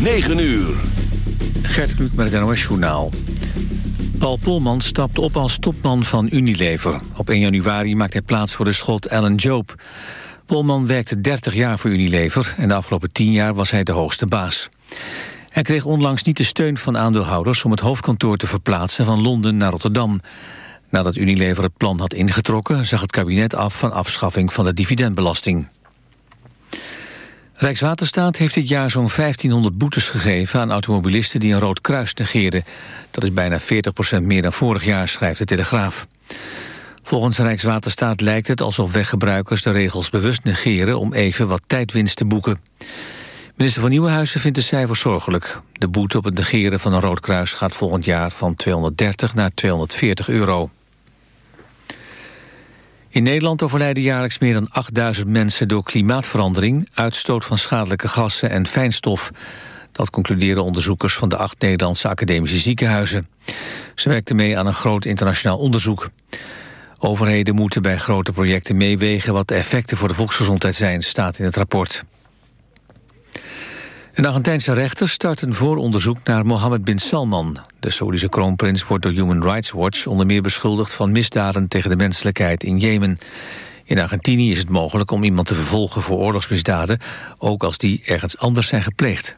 9 uur. Gert Kluk met het NOS Journaal. Paul Polman stapt op als topman van Unilever. Op 1 januari maakt hij plaats voor de schot Alan Job. Polman werkte 30 jaar voor Unilever... en de afgelopen 10 jaar was hij de hoogste baas. Hij kreeg onlangs niet de steun van aandeelhouders... om het hoofdkantoor te verplaatsen van Londen naar Rotterdam. Nadat Unilever het plan had ingetrokken... zag het kabinet af van afschaffing van de dividendbelasting. Rijkswaterstaat heeft dit jaar zo'n 1500 boetes gegeven aan automobilisten die een rood kruis negeerden. Dat is bijna 40% meer dan vorig jaar, schrijft de Telegraaf. Volgens Rijkswaterstaat lijkt het alsof weggebruikers de regels bewust negeren om even wat tijdwinst te boeken. Minister van Nieuwenhuizen vindt de cijfers zorgelijk. De boete op het negeren van een rood kruis gaat volgend jaar van 230 naar 240 euro. In Nederland overlijden jaarlijks meer dan 8000 mensen door klimaatverandering, uitstoot van schadelijke gassen en fijnstof. Dat concluderen onderzoekers van de acht Nederlandse academische ziekenhuizen. Ze werkten mee aan een groot internationaal onderzoek. Overheden moeten bij grote projecten meewegen wat de effecten voor de volksgezondheid zijn, staat in het rapport. Een Argentijnse rechter start een vooronderzoek naar Mohammed bin Salman. De Saoedische kroonprins wordt door Human Rights Watch onder meer beschuldigd van misdaden tegen de menselijkheid in Jemen. In Argentinië is het mogelijk om iemand te vervolgen voor oorlogsmisdaden, ook als die ergens anders zijn gepleegd.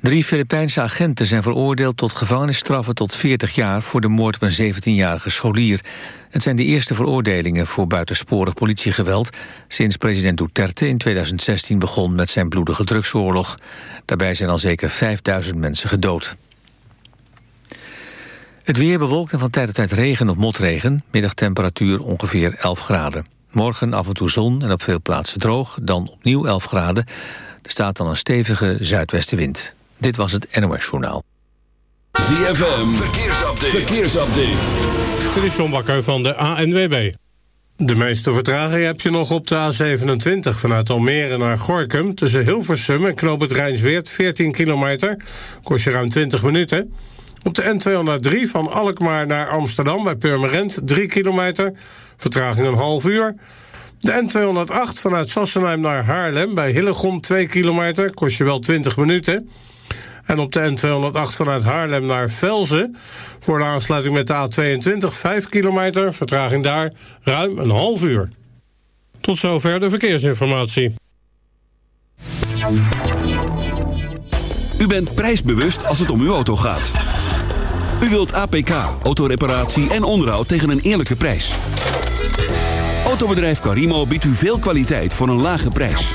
Drie Filipijnse agenten zijn veroordeeld tot gevangenisstraffen tot 40 jaar voor de moord op een 17-jarige scholier. Het zijn de eerste veroordelingen voor buitensporig politiegeweld sinds president Duterte in 2016 begon met zijn bloedige drugsoorlog. Daarbij zijn al zeker 5000 mensen gedood. Het weer bewolkt en van tijd tot tijd regen of motregen. Middagtemperatuur ongeveer 11 graden. Morgen af en toe zon en op veel plaatsen droog, dan opnieuw 11 graden. Er staat dan een stevige zuidwestenwind. Dit was het NOS Journaal. ZFM, verkeersupdate. verkeersupdate. Dit is John Bakker van de ANWB. De meeste vertraging heb je nog op de A27 vanuit Almere naar Gorkum... tussen Hilversum en Knoop het Rijnsweert, 14 kilometer. Kost je ruim 20 minuten. Op de N203 van Alkmaar naar Amsterdam bij Purmerend, 3 kilometer. Vertraging een half uur. De N208 vanuit Sassenheim naar Haarlem bij Hillegom, 2 kilometer. Kost je wel 20 minuten. En op de N208 vanuit Haarlem naar Velzen... voor de aansluiting met de A22 5 kilometer, vertraging daar ruim een half uur. Tot zover de verkeersinformatie. U bent prijsbewust als het om uw auto gaat. U wilt APK, autoreparatie en onderhoud tegen een eerlijke prijs. Autobedrijf Carimo biedt u veel kwaliteit voor een lage prijs.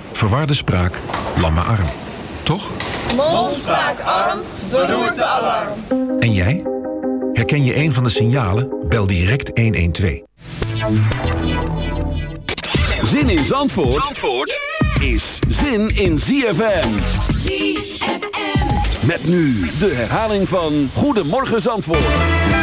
verwarde spraak, lamme arm. Toch? Mond, spraak, arm, beroerte, alarm. En jij? Herken je een van de signalen? Bel direct 112. Zin in Zandvoort, Zandvoort is zin in ZFM. ZFM. Met nu de herhaling van Goedemorgen Zandvoort.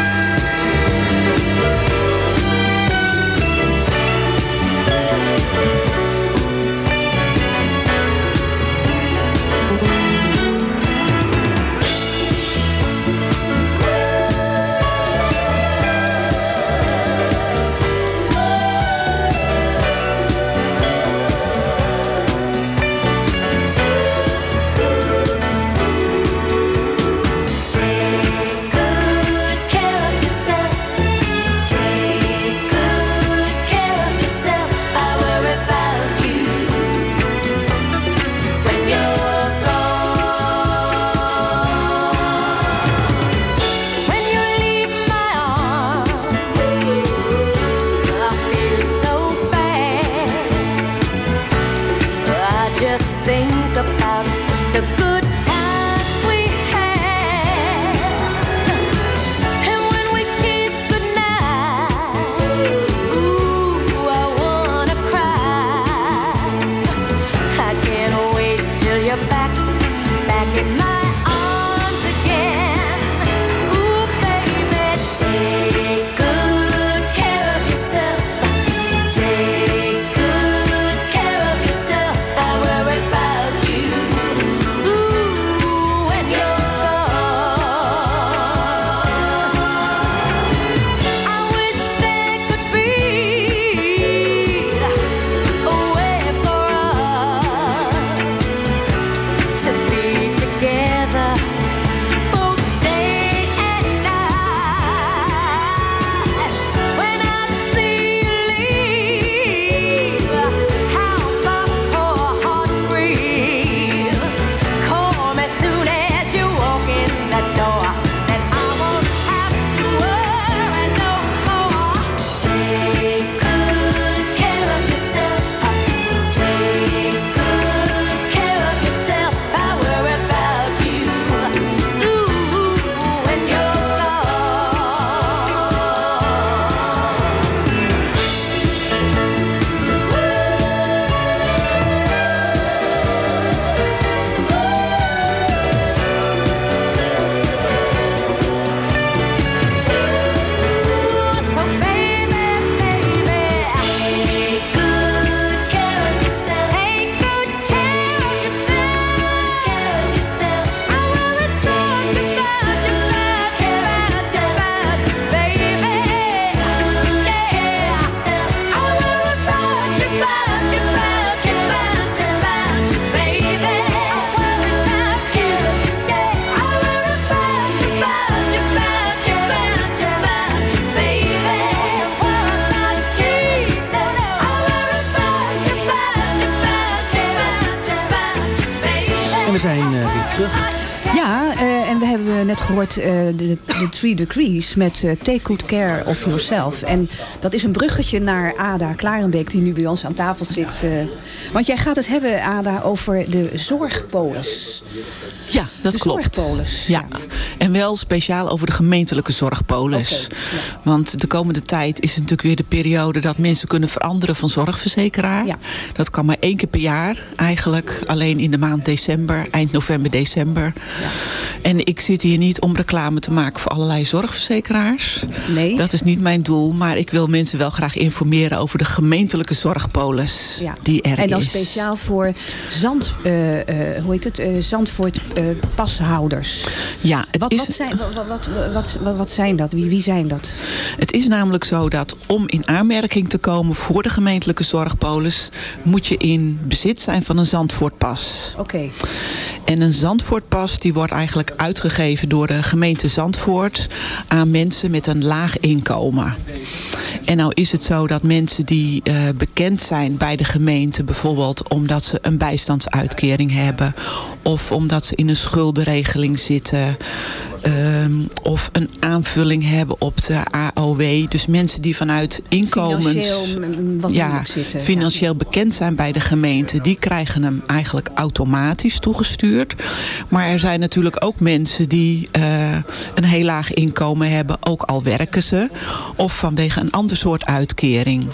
Zijn weer terug. Ja, uh, en we hebben net gehoord uh, de, de Three Degrees met uh, Take Good Care of Yourself. En dat is een bruggetje naar Ada Klarenbeek die nu bij ons aan tafel zit. want jij gaat het hebben, Ada, over de zorgpolis. Ja, dat de klopt. Zorgpolis. Ja. en wel speciaal over de gemeentelijke zorgpolis. Okay, ja. Want de komende tijd is het natuurlijk weer de periode dat mensen kunnen veranderen van zorgverzekeraar. Ja. Dat kan maar één keer per jaar eigenlijk. Alleen in de maand december, eind november, december. Ja. En ik zit hier niet om reclame te maken voor allerlei zorgverzekeraars. Nee. Dat is niet mijn doel. Maar ik wil mensen wel graag informeren over de gemeentelijke zorgpolis ja. die er is. En dan speciaal voor Zand, uh, uh, hoe heet het? Uh, Zandvoort pashouders. Ja, het wat, is... wat, zijn, wat, wat, wat, wat, wat zijn dat? Wie, wie zijn dat? Het is namelijk zo dat om in aanmerking te komen voor de gemeentelijke zorgpolis... moet je in bezit zijn van een Zandvoortpas. Oké. Okay. En een Zandvoortpas die wordt eigenlijk uitgegeven door de gemeente Zandvoort... aan mensen met een laag inkomen. En nou is het zo dat mensen die uh, bekend zijn bij de gemeente... bijvoorbeeld omdat ze een bijstandsuitkering hebben... of omdat ze in een schuldenregeling zitten... Um, of een aanvulling hebben op de AOW. Dus mensen die vanuit inkomens... Financieel wat ja, zitten. financieel ja. bekend zijn bij de gemeente... die krijgen hem eigenlijk automatisch toegestuurd. Maar er zijn natuurlijk ook mensen die uh, een heel laag inkomen hebben... ook al werken ze. Of vanwege een ander soort uitkering.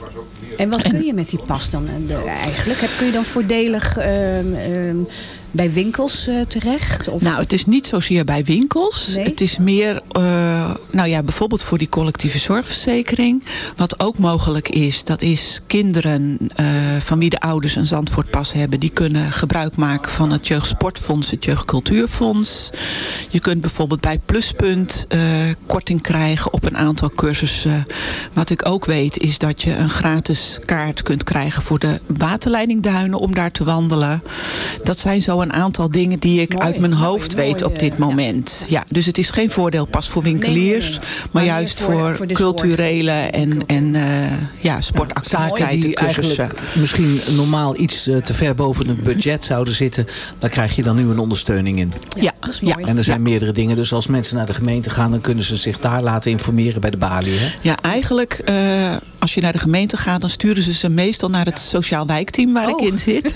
En wat kun je met die pas dan de, eigenlijk? Kun je dan voordelig um, um, bij winkels uh, terecht? Of? Nou, het is niet zozeer bij winkels. Nee? Het is meer, uh, nou ja, bijvoorbeeld voor die collectieve zorgverzekering. Wat ook mogelijk is, dat is kinderen uh, van wie de ouders een Zandvoortpas hebben. Die kunnen gebruik maken van het Jeugdsportfonds, het Jeugdcultuurfonds. Je kunt bijvoorbeeld bij Pluspunt korting krijgen op een aantal cursussen. Wat ik ook weet is dat je een gratis kaart kunt krijgen voor de waterleidingduinen om daar te wandelen. Dat zijn zo een aantal dingen die ik mooi, uit mijn hoofd mooi, weet op dit moment. Ja. ja. dus het is geen voordeel pas voor winkeliers, nee, nee, nee. maar, maar, juist voor, voor, voor culturele en, en uh, ja, sportactiviteiten, die cursussen. misschien normaal iets uh, te ver boven het budget zouden zitten, daar krijg je dan nu een ondersteuning in. Ja, dat is mooi. En er zijn meerdere dingen, dus als mensen naar de gemeente gaan, dan kunnen ze zich daar laten informeren bij de balie. Hè? Ja, eigenlijk uh, als je naar de gemeente gaat, dan sturen ze ze meestal naar het sociaal wijkteam waar oh. ik in zit.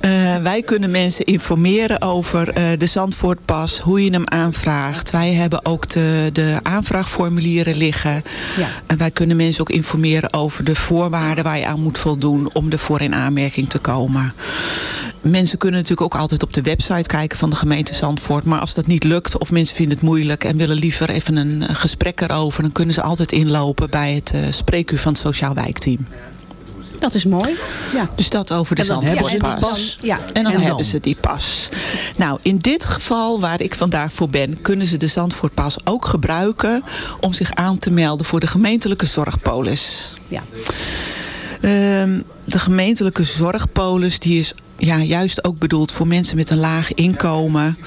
Uh, wij kunnen mensen informeren over uh, de Zandvoortpas, hoe je hem aanvraagt. Wij hebben ook de, de aanvraagformulieren liggen. Ja. En wij kunnen mensen ook informeren over de voorwaarden waar je aan moet voldoen om ervoor in aanmerking te komen. Mensen kunnen natuurlijk ook altijd op de website kijken van de gemeente Zandvoort. Maar als dat niet lukt of mensen vinden het moeilijk en willen liever even een gesprek erover... dan kunnen ze altijd inlopen bij het uh, spreekuur van het sociaal wijkteam. Dat is mooi. Ja. Dus dat over de Zandvoortpas. Ja, en dan en hebben ze die pas. Nou, in dit geval waar ik vandaag voor ben... kunnen ze de Zandvoortpas ook gebruiken... om zich aan te melden voor de gemeentelijke zorgpolis. Ja. Um, de gemeentelijke zorgpolis die is ja, juist ook bedoeld voor mensen met een laag inkomen.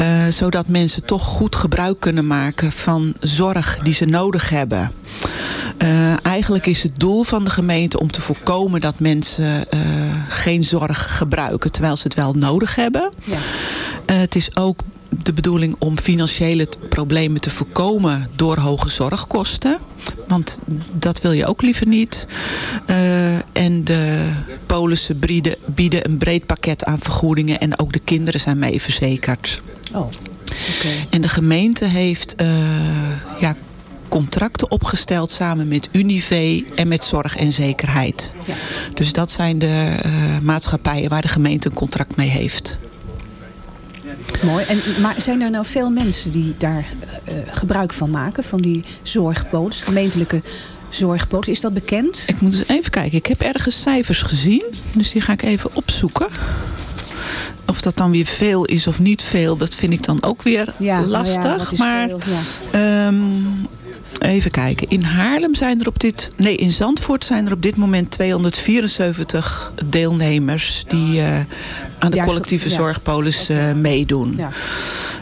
Uh, zodat mensen toch goed gebruik kunnen maken van zorg die ze nodig hebben. Uh, eigenlijk is het doel van de gemeente om te voorkomen dat mensen uh, geen zorg gebruiken. Terwijl ze het wel nodig hebben. Ja. het is ook de bedoeling om financiële problemen te voorkomen door hoge zorgkosten. Want dat wil je ook liever niet. Uh, en de polissen bieden, bieden een breed pakket aan vergoedingen. En ook de kinderen zijn mee verzekerd. Oh, okay. En de gemeente heeft uh, ja, contracten opgesteld samen met Unive en met Zorg en Zekerheid. Ja. Dus dat zijn de uh, maatschappijen waar de gemeente een contract mee heeft. Mooi. En, maar zijn er nou veel mensen die daar uh, gebruik van maken? Van die zorgpolis, gemeentelijke zorgpolis. Is dat bekend? Ik moet eens even kijken. Ik heb ergens cijfers gezien. Dus die ga ik even opzoeken. Of dat dan weer veel is of niet veel, dat vind ik dan ook weer ja, lastig. Nou ja, maar veel, ja. um, even kijken. In Haarlem zijn er op dit... Nee, in Zandvoort zijn er op dit moment 274 deelnemers... die uh, aan de collectieve zorgpolis uh, meedoen. Ja.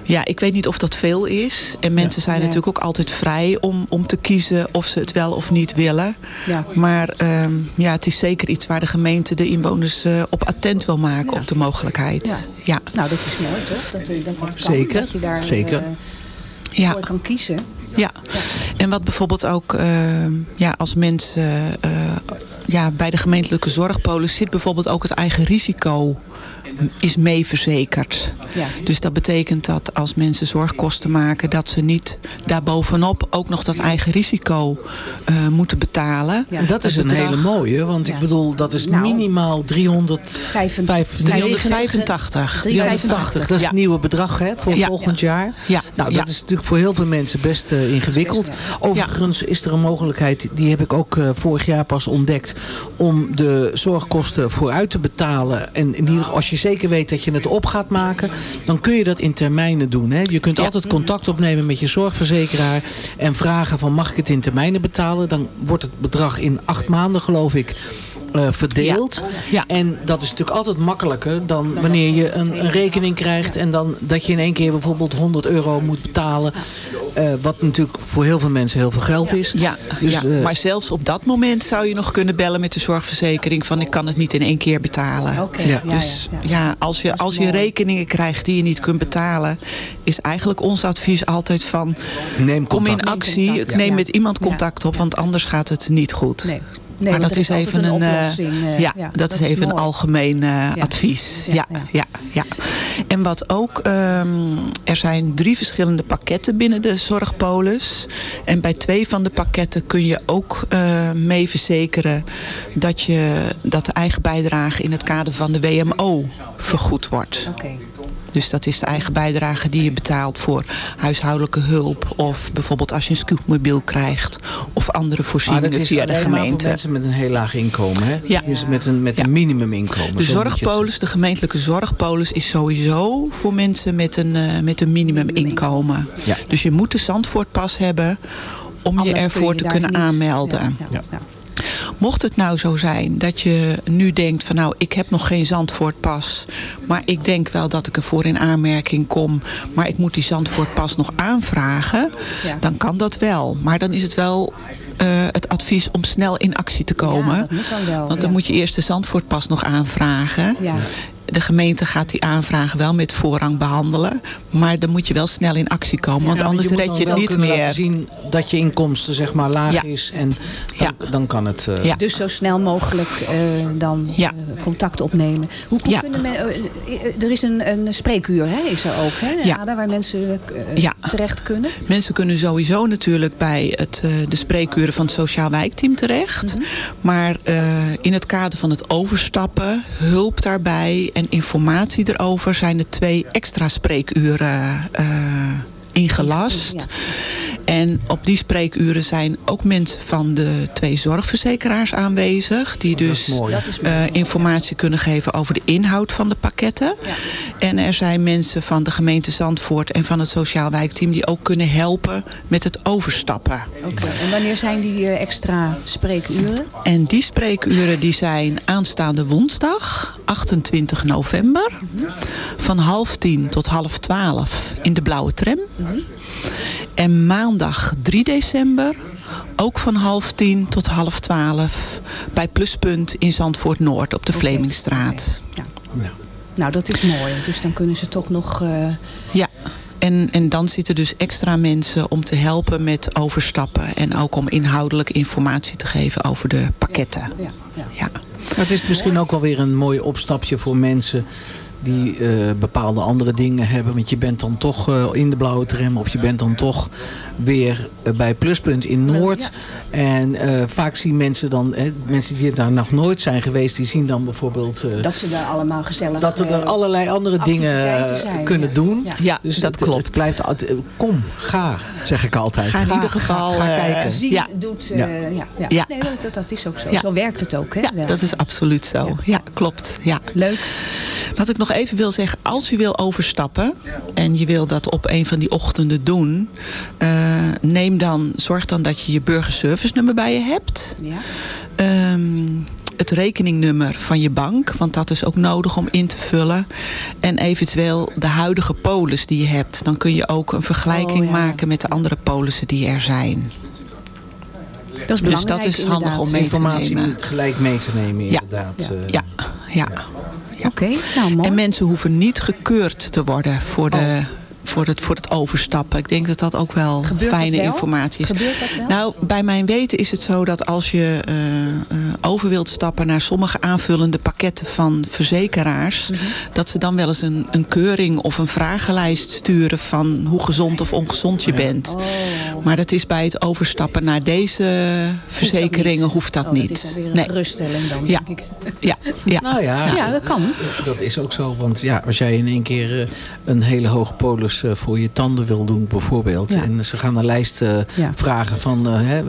Ja, ik weet niet of dat veel is. En mensen zijn natuurlijk ook altijd vrij om, om te kiezen of ze het wel of niet willen. Ja. Maar ehm, ja, het is zeker iets waar de gemeente de inwoners uh, op attent wil maken op de mogelijkheid. Ja. Nou, dat is mooi toch? Dat, dat, dat kan, zeker. Dat je daar zeker. Uh, ja. voor kan kiezen. Ja. en wat bijvoorbeeld ook uh, ja, als mensen uh, ja, bij de gemeentelijke zorgpolis zit bijvoorbeeld ook het eigen risico is mee verzekerd. Ja. Dus dat betekent dat als mensen zorgkosten maken... dat ze niet daarbovenop ook nog dat eigen risico uh, moeten betalen. Ja. Dat is een bedrag, hele mooie, want ja. ik bedoel, dat is nou, minimaal 300, 385. 385, dat is het nieuwe bedrag hè, voor ja. volgend jaar. Ja. Nou, dat is natuurlijk voor heel veel mensen best uh, ingewikkeld. Overigens is er een mogelijkheid, die heb ik ook uh, vorig jaar pas ontdekt... om de zorgkosten vooruit te betalen. En in ieder, als je zeker weet dat je het op gaat maken... dan kun je dat in termijnen doen. Hè? Je kunt altijd contact opnemen met je zorgverzekeraar... en vragen van mag ik het in termijnen betalen? Dan wordt het bedrag in acht maanden geloof ik... Uh, verdeeld. Ja. Ja. En dat is natuurlijk altijd makkelijker dan wanneer je een, een, rekening krijgt en dan dat je in één keer bijvoorbeeld 100 euro moet betalen. Uh, wat natuurlijk voor heel veel mensen heel veel geld is. Ja, dus, ja. Uh, maar zelfs op dat moment zou je nog kunnen bellen met de zorgverzekering van ik kan het niet in één keer betalen. Okay. Ja. Dus ja, als je, als je rekeningen krijgt die je niet kunt betalen, is eigenlijk ons advies altijd van neem kom in actie, neem, contact, neem met iemand contact op, want anders gaat het niet goed. Nee. Nee, maar dat is even een, uh, ja, ja, dat, dat, is even een algemeen uh, ja. advies. Ja, ja, ja. En wat ook, um, er zijn drie verschillende pakketten binnen de zorgpolis. En bij twee van de pakketten kun je ook uh, mee verzekeren dat, je, dat de eigen bijdrage in het kader van de WMO vergoed wordt. Okay. Dus dat is de eigen bijdrage die je betaalt voor huishoudelijke hulp. Of bijvoorbeeld als je een scootmobiel krijgt. Of andere voorzieningen maar dat is via de gemeente. voor mensen met een heel laag inkomen. Hè? Ja. Dus met een, met ja. een minimuminkomen. De zorgpolis, de gemeentelijke zorgpolis is sowieso voor mensen met een, uh, met een minimuminkomen. Ja. Dus je moet de Zandvoortpas hebben om Anders je ervoor je te kunnen niet. aanmelden. Ja, ja, Mocht het nou zo zijn dat je nu denkt van nou ik heb nog geen Zandvoortpas. Maar ik denk wel dat ik ervoor in aanmerking kom. Maar ik moet die Zandvoortpas nog aanvragen. Ja. Dan kan dat wel. Maar dan is het wel uh, het advies om snel in actie te komen. Ja, dat moet dan wel. Want dan ja. moet je eerst de Zandvoortpas nog aanvragen. Ja. De gemeente gaat die aanvragen wel met voorrang behandelen. Maar dan moet je wel snel in actie komen. Want ja, anders je red je het niet meer. laten zien dat je inkomsten zeg maar laag ja. is. En dan, ja. dan kan het... Uh... Ja. Dus zo snel mogelijk uh, dan ja. uh, contact opnemen. Hoe, hoe kunnen men, er is een, een spreekuur, hè, is er ook, hè? Ja. Ada, waar mensen terecht kunnen? Mensen kunnen sowieso natuurlijk bij het, de spreekuren van het Sociaal Wijkteam terecht. Mhm. Mm -hmm. Maar in het kader van het overstappen, hulp daarbij en informatie erover zijn er twee extra spreekuren uh, ingelast. Ja. En op die spreekuren zijn ook mensen van de twee zorgverzekeraars aanwezig. Die dus uh, informatie kunnen geven over de inhoud van de pakketten. Ja. En er zijn mensen van de gemeente Zandvoort en van het Sociaal Wijkteam... die ook kunnen helpen met het overstappen. Oké, okay. en wanneer zijn die uh, extra spreekuren? En die spreekuren die zijn aanstaande woensdag, 28 november... Mm -hmm. van half tien tot half twaalf in de blauwe tram... Mm -hmm. En maandag 3 december, ook van half tien tot half twaalf... bij Pluspunt in Zandvoort Noord op de okay. Vlemingstraat. Okay. Ja. Ja. Nou, dat is mooi. Dus dan kunnen ze toch nog... Uh... Ja, en, en dan zitten dus extra mensen om te helpen met overstappen. En ook om inhoudelijk informatie te geven over de pakketten. Ja, ja, ja. Het is misschien ook wel weer een mooi opstapje voor mensen die uh, bepaalde andere dingen hebben. Want je bent dan toch uh, in de blauwe tram of je bent dan toch weer uh, bij Pluspunt in Noord. Ja. En vaak zien mensen dan, mensen die daar nog nooit zijn geweest, die zien dan bijvoorbeeld... dat ze daar allemaal gezellig... Dat er allerlei andere dingen zijn, kunnen ja. doen. Ja, ja dus dat het, klopt. Het blijft altijd, kom, ga, zeg ik altijd. Ga in ieder geval ga, ga kijken. Zien, ja. doet... ja. ja. Ja. Nee, dat, dat is ook zo. Zo werkt het ook. Hè? Ja, dat is absoluut zo. Ja, klopt. Ja. Leuk. Wat ik nog even wil zeggen, als je wil overstappen en je wil dat op een van die ochtenden doen, uh, neem dan, zorg dan dat je je burgerservice nummer bij je hebt. Ja. Um, het rekeningnummer van je bank. Want dat is ook nodig om in te vullen. En eventueel de huidige polis die je hebt. Dan kun je ook een vergelijking Oh, maken met de andere polissen die er zijn. Dat is dus dat is handig om mee te Informatie nemen. gelijk mee te nemen Ja. inderdaad. eh. Ja, ja. Oké, nou mooi. En mensen hoeven niet gekeurd te worden voor, de, voor, het, voor het overstappen. Ik denk dat dat ook wel Gebeurt dat fijne wel? informatie is. Gebeurt dat wel? Nou, bij mijn weten is het zo dat als je eh, eh, over wilt stappen naar sommige aanvullende pakketten van verzekeraars, Mhm. dat ze dan wel eens een, een keuring of een vragenlijst sturen van hoe gezond of ongezond je bent. Oh. Maar dat is bij het overstappen naar deze verzekeringen hoeft dat Oh, niet. Dat is dan weer een nee. geruststelling dan, Ja. denk ik. Ja, ja. Nou ja, Ja, dat kan. Dat is ook zo, want ja, als jij in één keer eh, een hele hoge polis eh, voor je tanden wil doen bijvoorbeeld. Ja. En ze gaan een lijst eh, Ja. vragen van eh, hè,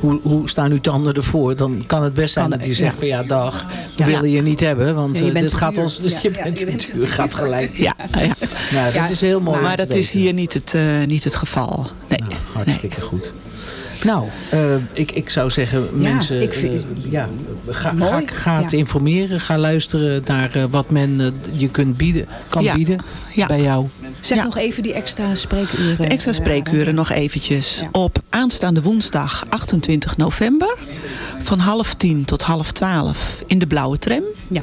hoe, hoe staan uw tanden ervoor? Dan kan het best zijn Kan dat je zegt ja. van ja dag, we Ja. willen je niet hebben. Want dit gaat ons, Ja, je bent je gaat gelijk. Ja, ja. Nou, dat is heel mooi. Maar dat is hier niet het, eh, niet het geval. Nee. Nou, hartstikke goed. Nou, eh, ik, ik zou zeggen, mensen, ik vind- eh, ja, ga, Mooi, ga, ga het informeren. Ga luisteren naar eh, wat men je kunt bieden, kan Ja, bieden ja. bij jou. Zeg Ja. nog even die extra spreekuren. De extra spreekuren nog eventjes. Ja. Op aanstaande woensdag 28 november. Van half tien tot half twaalf in de blauwe tram. Ja.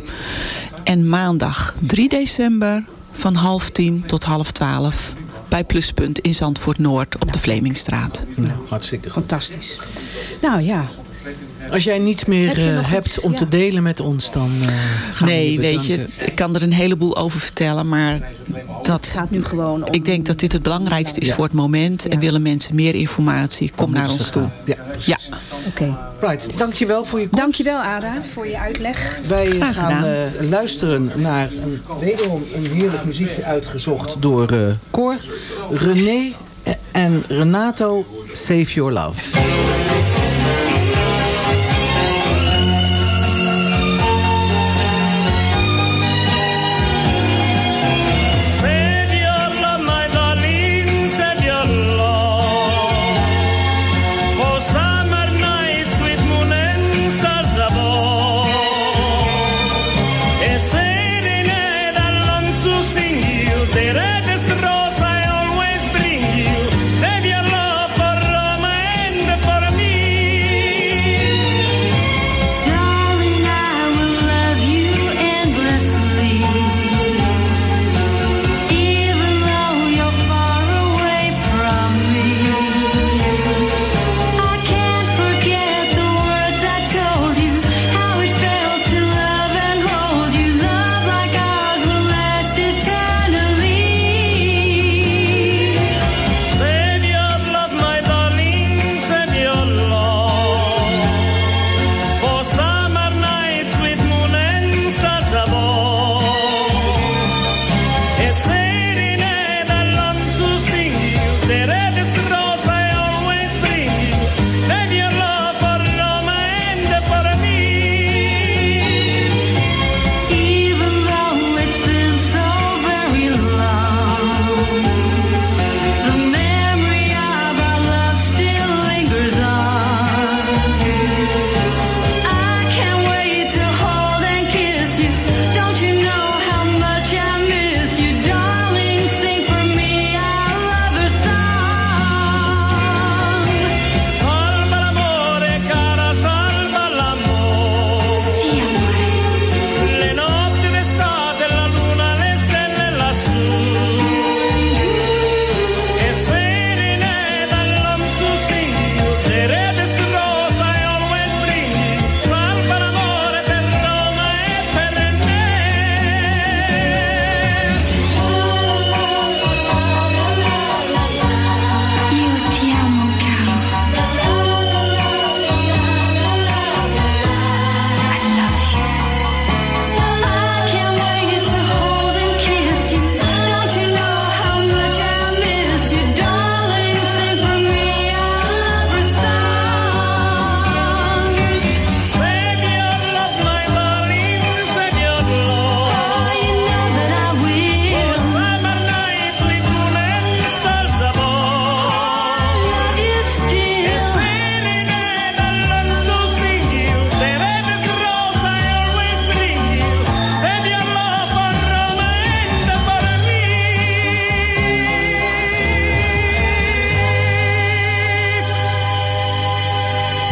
En maandag 3 december van half tien tot half twaalf. Bij Pluspunt in Zandvoort Noord op de Vlemingstraat. Nou, hartstikke goed. Fantastisch. Nou ja, Als jij niets meer Heb eh, hebt iets? om Ja. te delen met ons, dan eh gaan we Nee, weet je, ik kan er een heleboel over vertellen. Maar het dat, gaat nu gewoon om... ik denk dat dit het belangrijkste is Ja. voor het moment. En willen mensen meer informatie, kom naar ons toe. gaan. Ja, Ja, Oké. right. Dankjewel voor je komst. Dankjewel Ada voor je uitleg. Wij Graag gaan eh, luisteren naar een, wederom een heerlijk muziekje uitgezocht door eh Cor, René en Renato Save Your Love.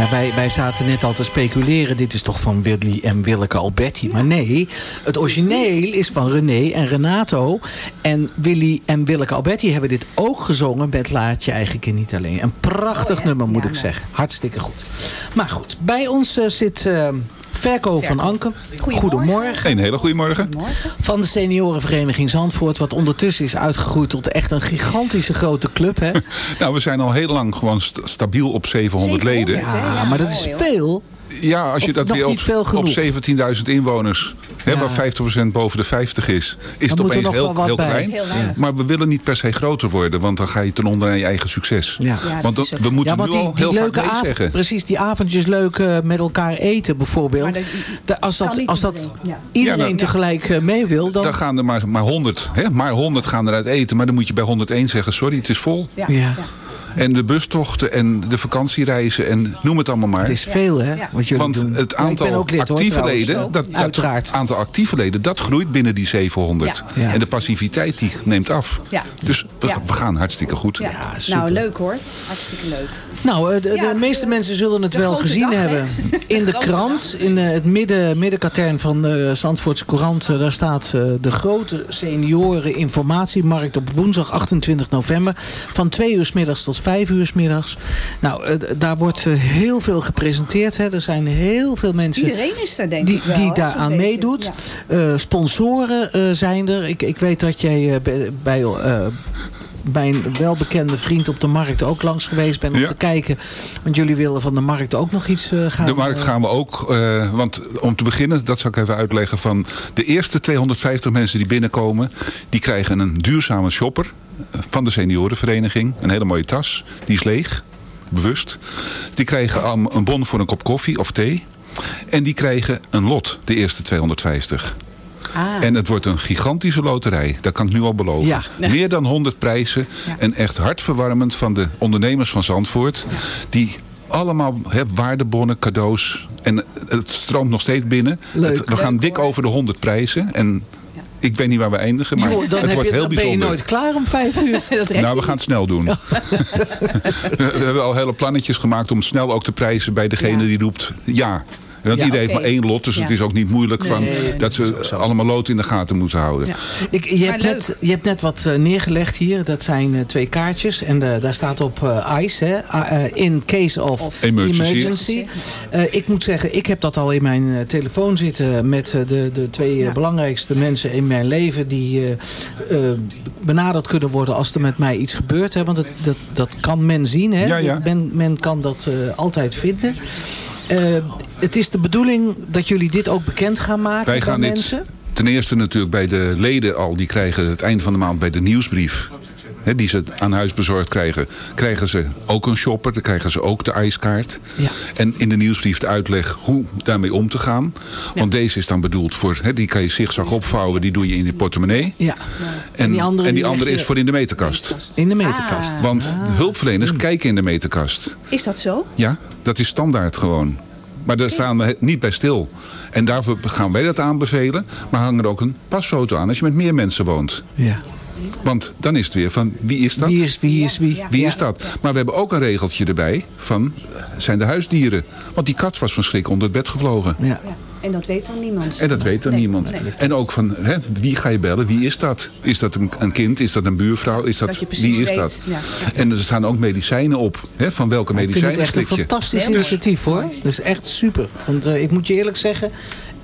Ja, wij, wij zaten net al te speculeren. Dit is toch van Willy en Willeke Alberti. Maar nee, het origineel is van René en Renato. En Willy en Willeke Alberti hebben dit ook gezongen met Laat je eigen kind niet alleen. Een prachtig nummer moet ik zeggen. Hartstikke goed. Maar goed, bij ons uh, zit... Uh, Verko van Anken. Goedemorgen. Goedemorgen. Een hele goede morgen. Van de seniorenvereniging Zandvoort. Wat ondertussen is uitgegroeid tot echt een gigantische grote club. Hè? nou, we zijn al heel lang gewoon st stabiel op 700, 700 leden. Ja, maar dat is veel. Ja, als je Of dat weer op, op 17.000 inwoners, hè, Ja. waar 50% boven de 50 is, is het moet er opeens heel, heel klein. Heel maar we willen niet per se groter worden, want dan ga je ten onder aan je eigen succes. Ja. want dat dan- we moeten ja, want nu die, al die heel vaak nee avond- zeggen. Precies, die avondjes leuk eh, met elkaar eten bijvoorbeeld. Als dat, als dat iedereen Ja, dan- tegelijk eh, mee wil, dan... Dan gaan er maar, maar 100, hè, maar 100 gaan eruit eten, maar dan moet je bij 101 zeggen, sorry, het is vol. Ja. En de bustochten en de vakantiereizen en noem het allemaal maar. Het is veel, hè, wat jullie Want doen. het aantal ben ook lid, actieve leden, dat, dat Uiteraard. aantal actieve leden, dat groeit binnen die 700. Ja. Ja. En de passiviteit die neemt af. Ja. Dus we, Ja. we gaan hartstikke goed. Ja. super. nou, leuk hoor. Hartstikke leuk. Nou, eh, de, meeste de- mensen zullen het wel gezien dag, hebben. In de krant, in eh, het midden, middenkatern van de Zandvoortse Courant... eh, daar staat eh, de grote senioreninformatiemarkt op woensdag 28 november... van 2 uur 's middags tot 5 uur 's middags. Nou, eh, daar wordt eh, heel veel gepresenteerd. Hè. Er zijn heel veel mensen... Iedereen is er denk die, ik wel. die hè, daaraan zo'n beetje. meedoet. Ja. Eh, sponsoren zijn er. Ik, ik weet dat jij bij, een welbekende vriend op de markt ook langs geweest bent om Ja. te kijken. Want jullie willen van de markt ook nog iets eh, gaan. De markt eh, gaan we ook, eh, want om te beginnen, dat zal ik even uitleggen, van de eerste 250 mensen die binnenkomen, die krijgen een duurzame shopper van de seniorenvereniging. Een hele mooie tas, die is leeg, bewust. Die krijgen een bon voor een kop koffie of thee. En die krijgen een lot, de eerste 250. Ah. En het wordt een gigantische loterij. Dat kan ik nu al beloven. Ja. Meer dan 100 prijzen. Ja. En echt hartverwarmend van de ondernemers van Zandvoort. Die allemaal waardebonnen, cadeaus. En het stroomt nog steeds binnen. Leuk. Het- we gaan dik hoor. over de 100 prijzen. En ik weet niet waar we eindigen. Maar het wordt je, heel dan ben je bijzonder. nooit klaar om vijf uur. Nou, we gaan het snel doen. we hebben al hele plannetjes gemaakt om snel ook te prijzen bij degene Ja. die roept ja. Want Ja, iedereen heeft maar één lot, dus het is ook niet moeilijk van, Nee, dat ze allemaal lood in de gaten moeten houden. Ja. Ik, je, hebt leuk. net, je hebt net wat eh, neergelegd hier. Dat zijn eh, twee kaartjes. En eh, daar staat op ICE. Hè? Ah, in case of, Of Emergency. Eh, ik moet zeggen, ik heb dat al in mijn telefoon zitten. Met de, de twee Ja. belangrijkste mensen in mijn leven. Die benaderd kunnen worden als er met mij iets gebeurt. Hè? Want het, dat, dat kan men zien. Hè? Ja, ja. Men, men kan dat eh, altijd vinden. Eh, het is de bedoeling dat jullie dit ook bekend gaan maken Wij gaan bij dit mensen. ten eerste natuurlijk bij de leden al. Die krijgen het eind van de maand bij de nieuwsbrief. Hè, die ze aan huis bezorgd krijgen. Krijgen ze ook een shopper. Dan krijgen ze ook de ijskaart. Ja. En in de nieuwsbrief de uitleg hoe daarmee om te gaan. Want deze is dan bedoeld voor... Hè, die kan je zigzag opvouwen. Die doe je in je portemonnee. Ja. En, die andere en die andere is voor in de meterkast. In de meterkast. Ah. Want hulpverleners kijken in de meterkast. Is dat zo? Ja, dat is standaard gewoon. Maar daar staan we niet bij stil. En daarvoor gaan wij dat aanbevelen. Maar hangen er ook een pasfoto aan als je met meer mensen woont. Ja. Want dan is het weer van wie is dat? Wie is wie? Is wie? Wie is dat? Maar we hebben ook een regeltje erbij van zijn de huisdieren. Want die kat was van schrik onder het bed gevlogen. Ja. En dat weet dan niemand. En dat weet dan Nee, niemand. nee. En ook van hè, wie ga je bellen? Wie is dat? Is dat een, een kind? Is dat een buurvrouw? Is dat, je wie is weet. dat? Ja, ja. En er staan ook medicijnen op. Hè, van welke Ik vind het medicijnen echt een slik je? fantastisch initiatief hoor. Dat is echt super. Want eh, ik moet je eerlijk zeggen,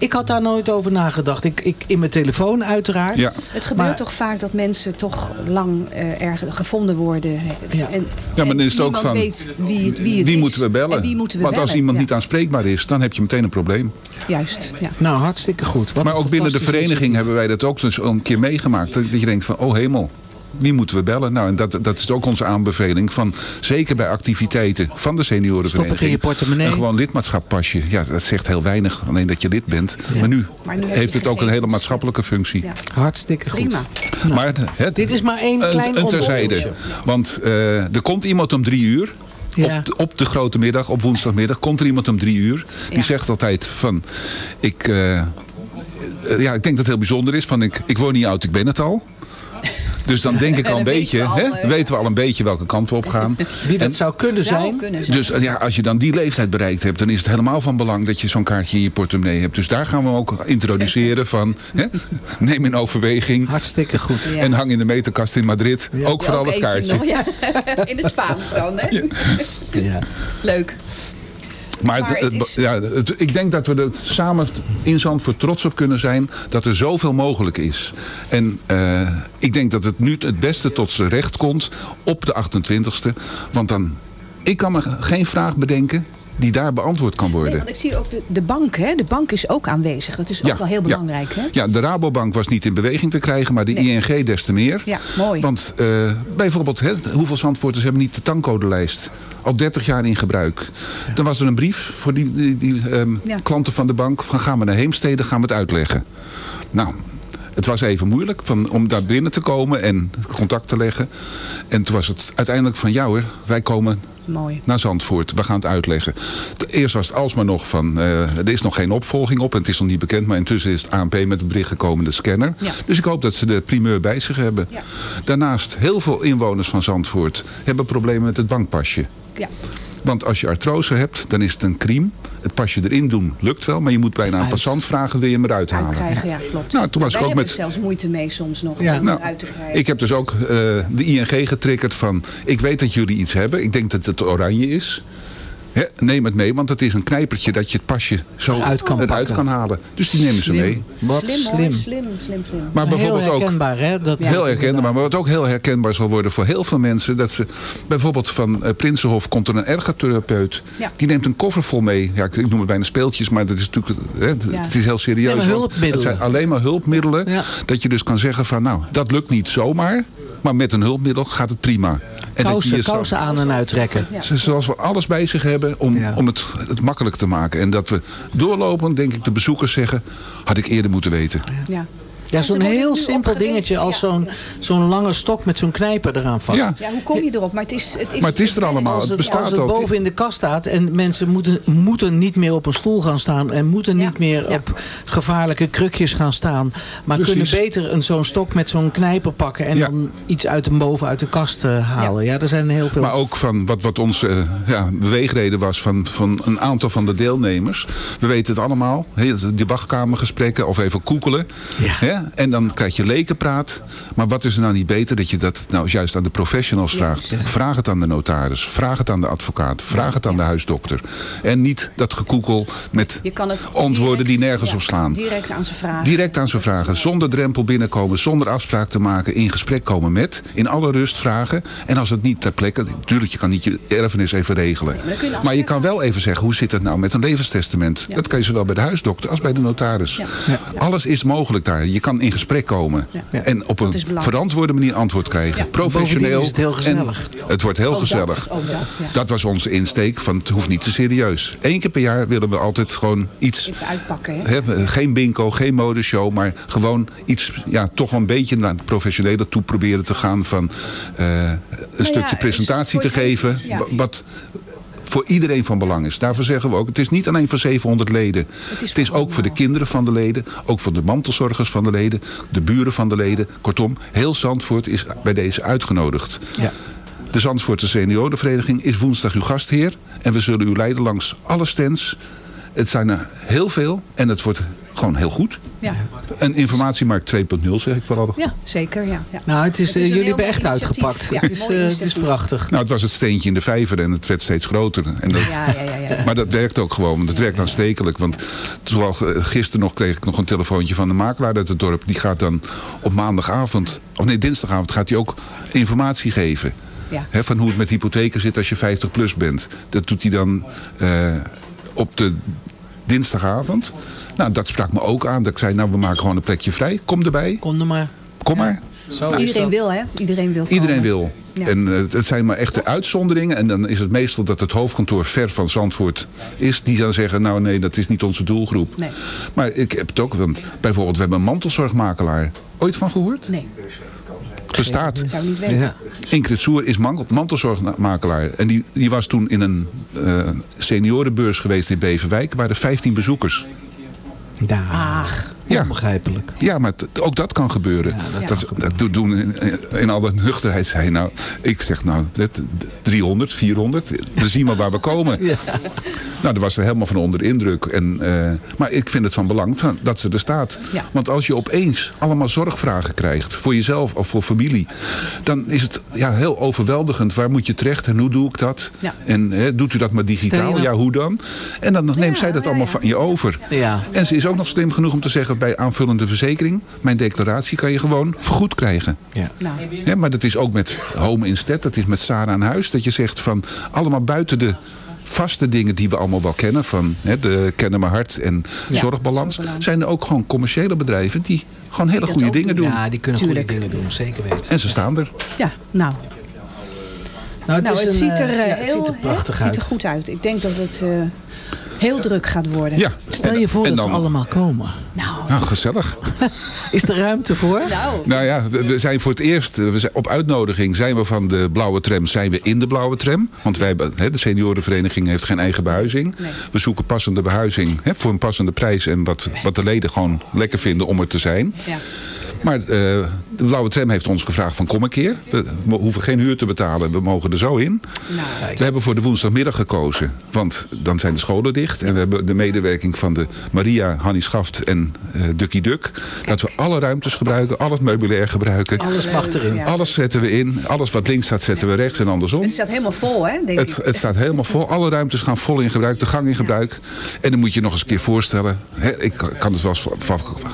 ik had daar nooit over nagedacht. Ik, ik in mijn telefoon uiteraard. Ja. Het gebeurt Maar- toch vaak dat mensen toch lang eh, ergens gevonden worden. Ja. En, Ja, maar dan is het ook van, weet wie het, wie het Wie is. moeten we bellen? En wie moeten we Want als iemand Ja, niet aanspreekbaar is, dan heb je meteen een probleem. Juist, ja. Nou, hartstikke goed. Wat maar ook binnen de vereniging hebben wij dat ook dus een keer meegemaakt. Dat dat je denkt van, oh hemel. Wie moeten we bellen? Nou, en dat, dat is ook onze aanbeveling. Van, zeker bij activiteiten van de seniorenvereniging. Stop het in je portemonnee. Een gewoon lidmaatschappasje. Ja, dat zegt heel weinig. Alleen dat je lid bent. Maar nu, Maar nu heb heeft het ook een hele maatschappelijke functie. Ja. Hartstikke goed. Prima. Maar het, Dit is maar één een, klein een terzijde. Want eh, er komt iemand om drie uur. Ja. Op, de, op de grote middag, op woensdagmiddag, komt er iemand om drie uur. Die Ja. zegt altijd van... Ik, eh, eh, ja, ik denk dat het heel bijzonder is. Van ik, ik word niet oud, ik ben het al. Dus dan denk ik al een beetje, al, hè, weten we al een beetje welke kant we op gaan. Wie dat En- zou kunnen Zou zijn. kunnen zijn. Dus ja, als je dan die leeftijd bereikt hebt, dan is het helemaal van belang dat je zo'n kaartje in je portemonnee hebt. Dus daar gaan we ook introduceren van, hè, neem in overweging Hartstikke goed. Ja. en hang in de meterkast in Madrid. Ook Ja, vooral het eentje kaartje. nog, ja. In het Spaans dan, hè? Ja. Leuk. Maar, het, Maar het het- is- ja, het- ik denk dat we er samen in Zandvoort trots op kunnen zijn dat er zoveel mogelijk is. En eh, ik denk dat het nu het beste tot zijn recht komt op de 28e. Want dan, ik kan me geen vraag bedenken die daar beantwoord kan worden. Nee, want ik zie ook de, de bank, hè? De bank is ook aanwezig. Dat is ook wel heel belangrijk, hè? Ja, de Rabobank was niet in beweging te krijgen, maar de Nee. ING des te meer. Ja, mooi. Want eh, bijvoorbeeld, hè, hoeveel Zandvoorters hebben niet de tankcodelijst? Al 30 jaar in gebruik. Dan was er een brief voor die, die, die ehm, Ja. klanten van de bank. Van gaan we naar Heemstede, gaan we het uitleggen. Nou, het was even moeilijk van, om daar binnen te komen en contact te leggen. En toen was het uiteindelijk van, ja hoor, wij komen Mooi. naar Zandvoort. We gaan het uitleggen. Eerst was het alsmaar nog van, eh, er is nog geen opvolging op en het is nog niet bekend. Maar intussen is het ANP met het bericht gekomen, de scanner. Ja. Dus ik hoop dat ze de primeur bij zich hebben. Ja. Daarnaast, heel veel inwoners van Zandvoort hebben problemen met het bankpasje. Ja. Want als je artrose hebt, dan is het een crime. Het pasje erin doen lukt wel, maar je moet bijna een passant vragen, wil je hem eruit halen? Uitkrijgen, ja, klopt. Nou, toen was Wij ik ook met- zelfs moeite mee soms nog Ja. om Nou, eruit te krijgen. ik heb dus ook eh, de ING getriggerd van... ik weet dat jullie iets hebben. Ik denk dat het oranje is. Neem het mee, want het is een knijpertje dat je het pasje zo Eruit kan eruit kan halen. Dus die nemen ze mee. Wat slim, hoor. slim. Slim, slim, slim. Maar heel bijvoorbeeld ook herkenbaar, hè? Dat, heel herkenbaar. Maar wat ook heel herkenbaar zal worden voor heel veel mensen... dat ze bijvoorbeeld van eh, Prinsenhof komt er een ergotherapeut. Ja. Die neemt een koffer vol mee. Ja, ik, ik noem het bijna speeltjes, maar dat is natuurlijk, hè, het- Ja. het is heel serieus. Het zijn alleen maar hulpmiddelen. Ja. Dat je dus kan zeggen van nou, dat lukt niet zomaar. Maar met een hulpmiddel gaat het prima. En Kousen, kousen aan en uittrekken. Zoals we alles bij zich hebben om, Ja. om het, het makkelijk te maken. En dat we doorlopend, denk ik, de bezoekers zeggen... had ik eerder moeten weten. Ja. Ja, zo'n heel simpel dingetje als ja. zo'n zo'n lange stok met zo'n knijper eraan vast. Ja, ja, hoe kom je erop? Maar het is, het is, maar het is er allemaal. Als Het het, bestaat als het boven in de kast staat en mensen moeten, moeten niet meer op een stoel gaan staan en moeten Ja. niet meer Ja. op gevaarlijke krukjes gaan staan. Maar Precies. kunnen beter een zo'n stok met zo'n knijper pakken en Ja. dan iets uit de boven uit de kast eh, halen. Ja. er zijn heel veel. Maar ook van wat, wat onze eh, ja, beweegreden was van, van een aantal van de deelnemers. We weten het allemaal. Die wachtkamergesprekken of even koekelen. Ja. En dan krijg je lekenpraat. Maar wat is er nou niet beter dat je dat nou juist aan de professionals vraagt. Vraag het aan de notaris. Vraag het aan de advocaat. Vraag het aan de huisdokter. En niet dat gekoekel met antwoorden die nergens op slaan. Direct aan ze vragen. Direct aan ze vragen. Zonder drempel binnenkomen. Zonder afspraak te maken. In gesprek komen met. In alle rust vragen. En als het niet ter plekke. Natuurlijk, je kan niet je erfenis even regelen. je Maar je kan wel even zeggen. Hoe zit het nou met een levenstestament? Dat kan je zowel bij de huisdokter als bij de notaris. Ja. Alles is mogelijk daar. Je kan in gesprek komen. Ja. En op een verantwoorde manier antwoord krijgen. Ja. Professioneel. Is het heel gezellig. En het wordt heel gezellig. dat, ja. Dat was onze insteek. Van het hoeft niet te serieus. Eén keer per jaar willen we altijd gewoon iets Even uitpakken, hè? Hè, geen bingo, geen modeshow, maar gewoon iets, ja, toch een beetje naar het professionele toe proberen te gaan van eh, een stukje ja, presentatie te geven. Wat voor iedereen van belang is. Daarvoor zeggen we ook, het is niet alleen voor 700 leden. Het is Het is voor ook voor de kinderen van de leden, ook voor de mantelzorgers van de leden, de buren van de leden. Kortom, heel Zandvoort is bij deze uitgenodigd. Ja. De Zandvoortse Seniorenvereniging is woensdag uw gastheer. En we zullen u leiden langs alle stands. Het zijn er heel veel en het wordt gewoon heel goed. Ja. Een informatiemarkt 2.0 zeg ik vooral. ja, zeker. Ja, ja. nou, het is, Het is eh, jullie hebben echt uitgepakt. Ja, het, is, eh, het is prachtig. Nou, het was het steentje in de vijver en het werd steeds groter. En dat, Ja, ja, ja, ja. Maar dat werkt ook gewoon, want het werkt aanstekelijk. Want terwijl eh, gisteren nog kreeg ik nog een telefoontje van de makelaar uit het dorp. Die gaat dan op maandagavond, of nee dinsdagavond, gaat hij ook informatie geven. Ja. Hè, van hoe het met hypotheken zit als je 50 plus bent. Dat doet hij dan eh, op de dinsdagavond. Nou, dat sprak me ook aan. Dat ik zei, nou we maken gewoon een plekje vrij. Kom erbij, Kom er maar. kom maar. Zo is Iedereen wil, hè? Iedereen wil Iedereen wil. Ja. En eh, het zijn maar echte uitzonderingen. En dan is het meestal dat het hoofdkantoor ver van Zandvoort is. Die dan zeggen, nou nee, dat is niet onze doelgroep. Nee. Maar ik heb het ook, want bijvoorbeeld we hebben een mantelzorgmakelaar. Ooit van gehoord? Nee, Bestaat. zou ik niet weten. Ja. Ingrid Soer is man- mantelzorgmakelaar. En die, die was toen in een eh, seniorenbeurs geweest in Beverwijk. Er waren 15 bezoekers. Daar. Ja, Onbegrijpelijk. Ja, maar ook dat kan gebeuren. dat, dat, doen in, in alle nuchterheid zijn. Nou, ik zeg nou, 300, 400. We zien maar waar we komen. Nou, daar was er helemaal van onder indruk. En, uh, maar ik vind het van belang dat ze er staat. Want als je opeens allemaal zorgvragen krijgt. Voor jezelf of voor familie. Dan is het ja, heel overweldigend. Waar moet je terecht en hoe doe ik dat? En hè, doet u dat maar digitaal? Ja, hoe dan? En dan neemt zij dat allemaal van je over. En ze is ook nog slim genoeg om te zeggen bij aanvullende verzekering. Mijn declaratie kan je gewoon vergoed krijgen. Ja. Nou. maar dat is ook met Home Instead. Dat is met Sarah aan huis. Dat je zegt van allemaal buiten de vaste dingen die we allemaal wel kennen. Van hè, de Kennen mijn hart en zorgbalans. Zijn er ook gewoon commerciële bedrijven die gewoon hele goede dingen doen. Ja, die kunnen goede dingen doen. Zeker weten. En ze staan er. Ja, nou. Nou, het, nou, het een, ziet er, ja, heel, ziet er prachtig uit. ziet er goed uit. Ik denk dat het uh, heel druk gaat worden. Ja. Stel je voor en dat dan, ze allemaal komen. Nou, nou gezellig. is er ruimte voor? Nou, nou ja, we, we, zijn voor het eerst, we zijn, op uitnodiging zijn we van de blauwe tram, zijn we in de blauwe tram. Want wij, he, de seniorenvereniging heeft geen eigen behuizing. Nee. We zoeken passende behuizing he, voor een passende prijs en wat, wat de leden gewoon lekker vinden om er te zijn. Ja. Maar uh, de Blauwe Tram heeft ons gevraagd van kom een keer. We, we hoeven geen huur te betalen. We mogen er zo in. Nou, we hebben voor de woensdagmiddag gekozen. Want dan zijn de scholen dicht. En we hebben de medewerking van de Maria, Hannie Schaft en uh, Ducky Duck. Dat we alle ruimtes gebruiken. Al het meubilair gebruiken. Alles mag erin. Ja. Alles zetten we in. Alles wat links staat zetten we rechts en andersom. Het staat helemaal vol hè? Denk het, het staat helemaal vol. Alle ruimtes gaan vol in gebruik. De gang in gebruik. En dan moet je nog eens een keer voorstellen. Hè, ik kan het wel,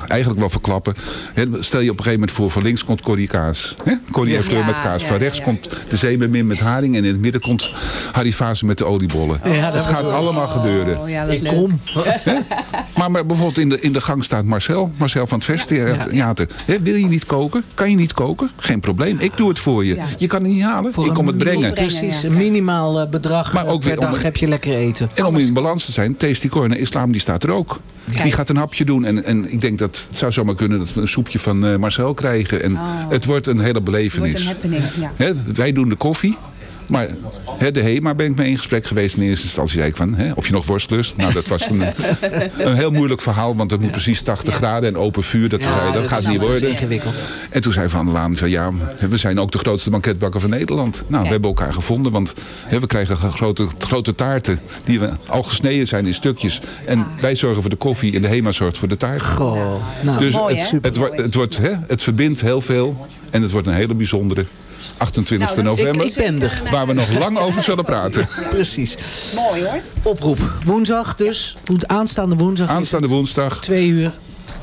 eigenlijk wel verklappen. Hè, stel je op een gegeven moment voor, van links komt Corrie Kaas. Hè? Corrie heeft ja, met kaas. van rechts komt de zeemermin met haring. En in het midden komt Harry Fase met de oliebollen. Ja, dat gaat allemaal oh, gebeuren. ik kom. maar, maar bijvoorbeeld in de, in de gang staat Marcel. Marcel van het Vesttheater. Wil je niet koken? Kan je niet koken? Geen probleem. Ik doe het voor je. Je kan het niet halen. Voor ik kom het brengen. Precies. Een minimaal bedrag maar ook per weer dag om, heb je lekker eten. En om in balans te zijn. Tasty Corner Islam die staat er ook. Kijk. Die gaat een hapje doen. En, en ik denk dat het zou zomaar kunnen dat we een soepje van uh, Marcel krijgen. En oh. het wordt een hele belevenis. Wordt een happening, ja. He, wij doen de koffie. Maar he, de HEMA ben ik mee in gesprek geweest. In eerste instantie zei ik van, he, of je nog worst lust. Nou, dat was een, een heel moeilijk verhaal. Want het moet precies 80 ja. graden en open vuur. Dat, ja, zei, dat, dat gaat niet worden. ingewikkeld. En toen zei Van Laan, van, ja, we zijn ook de grootste banketbakker van Nederland. Nou, we hebben elkaar gevonden. Want we krijgen grote, grote taarten. Die we al gesneden zijn in stukjes. En wij zorgen voor de koffie en de HEMA zorgt voor de taart. Goh, nou, dus mooi, het, het, wordt, het, wordt, het verbindt heel veel. En het wordt een hele bijzondere 28 nou, november. Ik, ik ben er. Waar we nog lang over zullen praten. Precies. Mooi hoor. Oproep. Woensdag dus. Aanstaande woensdag. Aanstaande woensdag. Twee uur.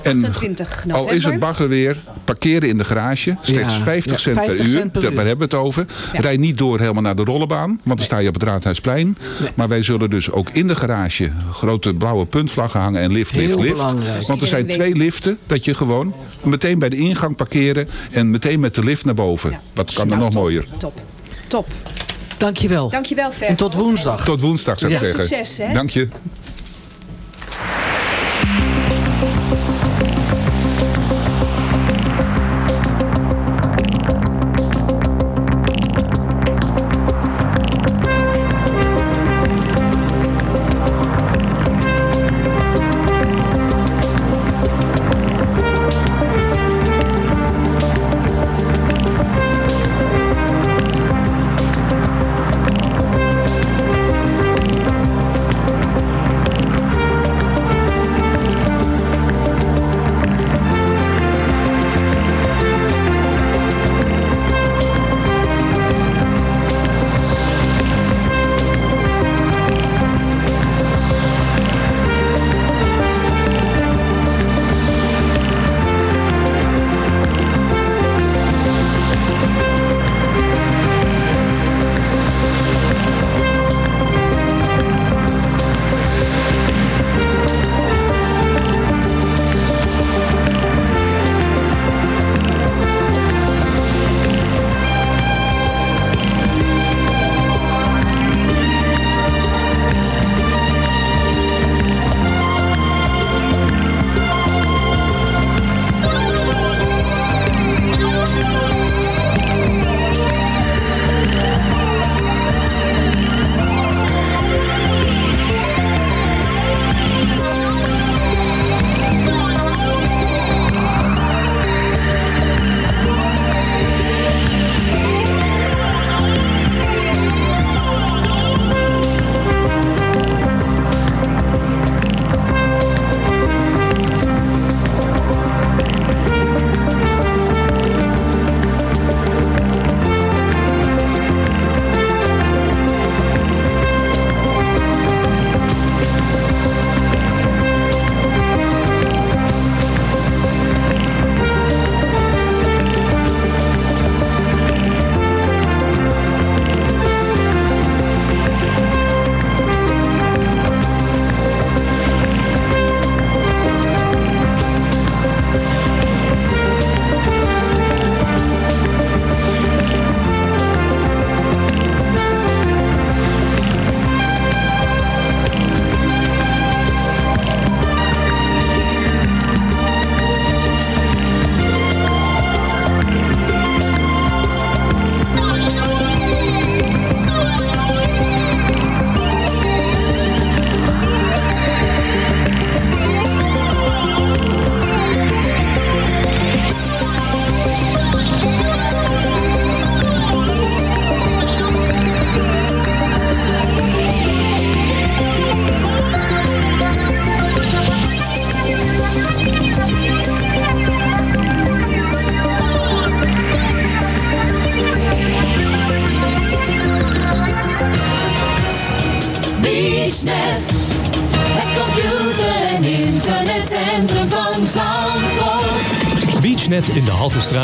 En 28 november. al is het bagger weer, parkeren in de garage. Slechts Ja. 50 Ja, cent 50 per uur. cent per Daar hebben we het over. Rijd niet door helemaal naar de rollenbaan. Want dan sta je op het Raadhuisplein. Maar wij zullen dus ook in de garage grote blauwe puntvlaggen hangen. En lift, lift, Heel lift. belangrijk. Want er zijn twee liften. Dat je gewoon meteen bij de ingang parkeren. En meteen met de lift naar boven. Ja. Wat kan er nog mooier? Top. Top. Dankjewel. Dankjewel Fer. En tot woensdag. Tot woensdag zou ik Ja. zeggen. Succes, hè? Dank je.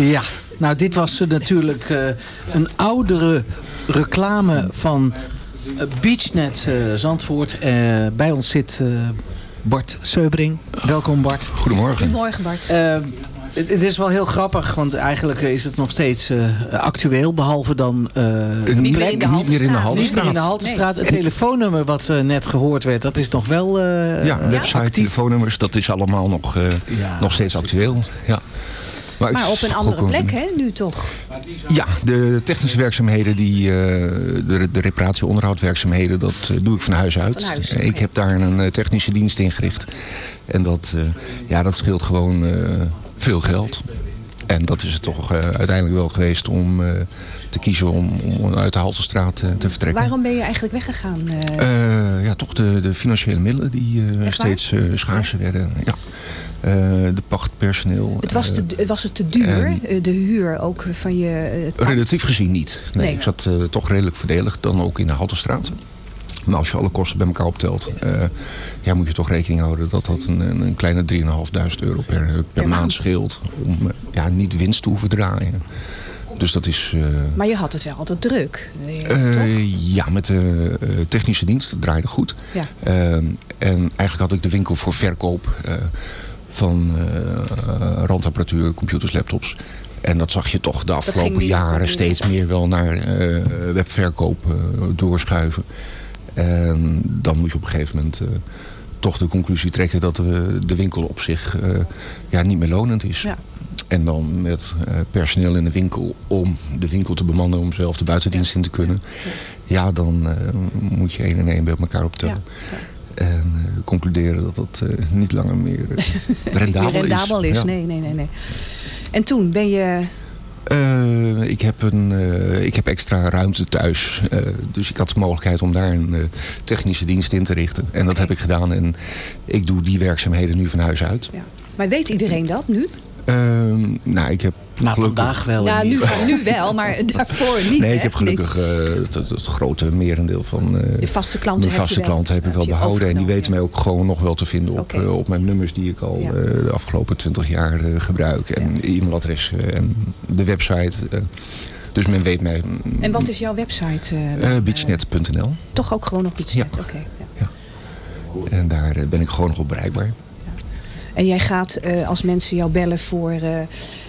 Ja, nou dit was natuurlijk eh, een oudere reclame van eh, Beachnet eh, Zandvoort. Eh, bij ons zit eh, Bart Seubring. Welkom Bart. Goedemorgen. Goedemorgen Bart. Het is wel heel grappig, want eigenlijk is het nog steeds eh, actueel. Behalve dan eh, de Niet plek. meer in de Niet meer in de Haltestraat. Niet meer in de Haltestraat. Het telefoonnummer wat net gehoord werd, dat is nog wel eh, Ja, website, actief. telefoonnummers, dat is allemaal nog, eh, nog steeds actueel. Ja. Maar op een andere plek, hè, nu toch? Ja, de technische werkzaamheden, die, eh, de, de reparatie- en onderhoudwerkzaamheden, dat eh, doe ik van huis uit. Van huis, Eh, Ik heb daar een technische dienst ingericht. En dat, ja, dat scheelt gewoon veel geld. En dat is het toch eh, uiteindelijk wel geweest om eh, te kiezen om, om uit de Haltestraat eh, te vertrekken. Waarom ben je eigenlijk weggegaan? ja, toch de, de financiële middelen die steeds schaarser werden. Ja. De pachtpersoneel. het was, te, was het te duur, en- de huur ook van je... relatief gezien niet. Nee, Nee. ik zat toch redelijk verdedigd dan ook in de Halterstraat. Maar als je alle kosten bij elkaar optelt, eh, ja, moet je toch rekening houden dat dat een, een een kleine 3.500 euro per, per, maand scheelt. Om eh, ja, niet winst te hoeven draaien. Dus dat is... eh, Maar je had het wel altijd druk. ja, met de technische dienst. Draaide goed. Ja. Eh, en eigenlijk had ik de winkel voor verkoop van randapparatuur, computers, laptops. En dat zag je toch de afgelopen jaren steeds meer wel naar webverkoop doorschuiven. En dan moet je op een gegeven moment eh, toch de conclusie trekken dat de, de winkel op zich eh, ja, niet meer lonend is. Ja. En dan met eh, personeel in de winkel om de winkel te bemannen om zelf de buitendienst in te kunnen. Ja, dan moet je één en één bij elkaar optellen. En concluderen dat dat niet langer meer rendabel, rendabel is. Ja. Nee, nee, nee, nee. En toen ben je... Eh, ik, heb een, eh, ik heb extra ruimte thuis. eh, dus ik had de mogelijkheid om daar een technische dienst in te richten. En dat heb ik gedaan. En ik doe die werkzaamheden nu van huis uit. Maar weet iedereen dat nu? Ehm, nou, ik heb Nou, gelukkig... vandaag wel. Ja, nu, nu wel, maar daarvoor niet. Nee, hè? ik heb gelukkig eh, het, grote merendeel van eh, De vaste klanten heb vaste klanten heb ik wel behouden. En die weten mij ook gewoon nog wel te vinden op, eh, op mijn nummers die ik al Ja. eh, de afgelopen twintig jaar eh, gebruik. En e-mailadres en de website. eh. dus men weet mij. En wat is jouw website? eh, eh eh, beachnet.nl. toch ook gewoon op Beachnet, oké. ja. En daar ben ik gewoon nog op bereikbaar. En jij gaat, eh, als mensen jou bellen voor, eh,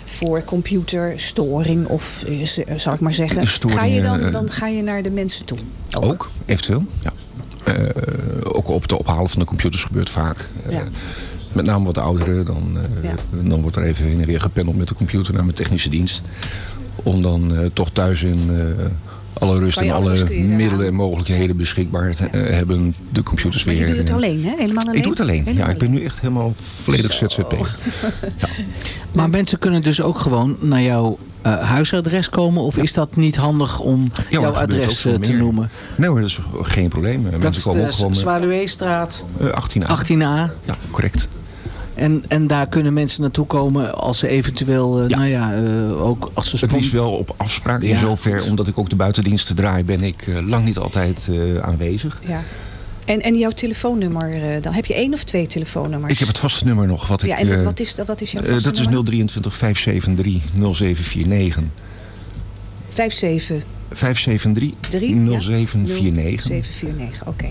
voor computerstoring of, eh, zal ik maar zeggen. Storing, ga je dan, dan ga je naar de mensen toe? Ook, eventueel. Ja. Ook op het ophalen van de computers gebeurt vaak. Ja. Met name wat ouderen. Dan, dan wordt er even heen en weer gependeld met de computer naar mijn technische dienst. Om dan toch thuis in alle rust en alle middelen en mogelijkheden beschikbaar te, eh, hebben de computers Maar weer. je doet het alleen, hè? Helemaal alleen? Ik doe het alleen. Helemaal ja, ik ben nu echt helemaal volledig Zo. ZZP. Maar mensen kunnen dus ook gewoon naar jouw eh, huisadres komen? Of is dat niet handig om Ja, jouw adres eh, te meer. noemen? Nee hoor, dat is geen probleem. Dat Mensen is komen ook de gewoon... Zwaluweestraat eh, 18a. 18a. Ja, correct. En, en daar kunnen mensen naartoe komen als ze eventueel, eh, nou ja, eh, ook als ze Het spon- liefst wel op afspraak. In Ja. zover, omdat ik ook de buitendiensten draai, ben ik eh, lang niet altijd eh, aanwezig. Ja. En, en jouw telefoonnummer, eh, dan heb je één of twee telefoonnummers? Ik heb het vaste nummer nog. Wat Ja, ik, en eh, wat is, dat- wat is jouw eh, vaste dat is nummer? 023 573 0749. 57 573 0749. 749, oké.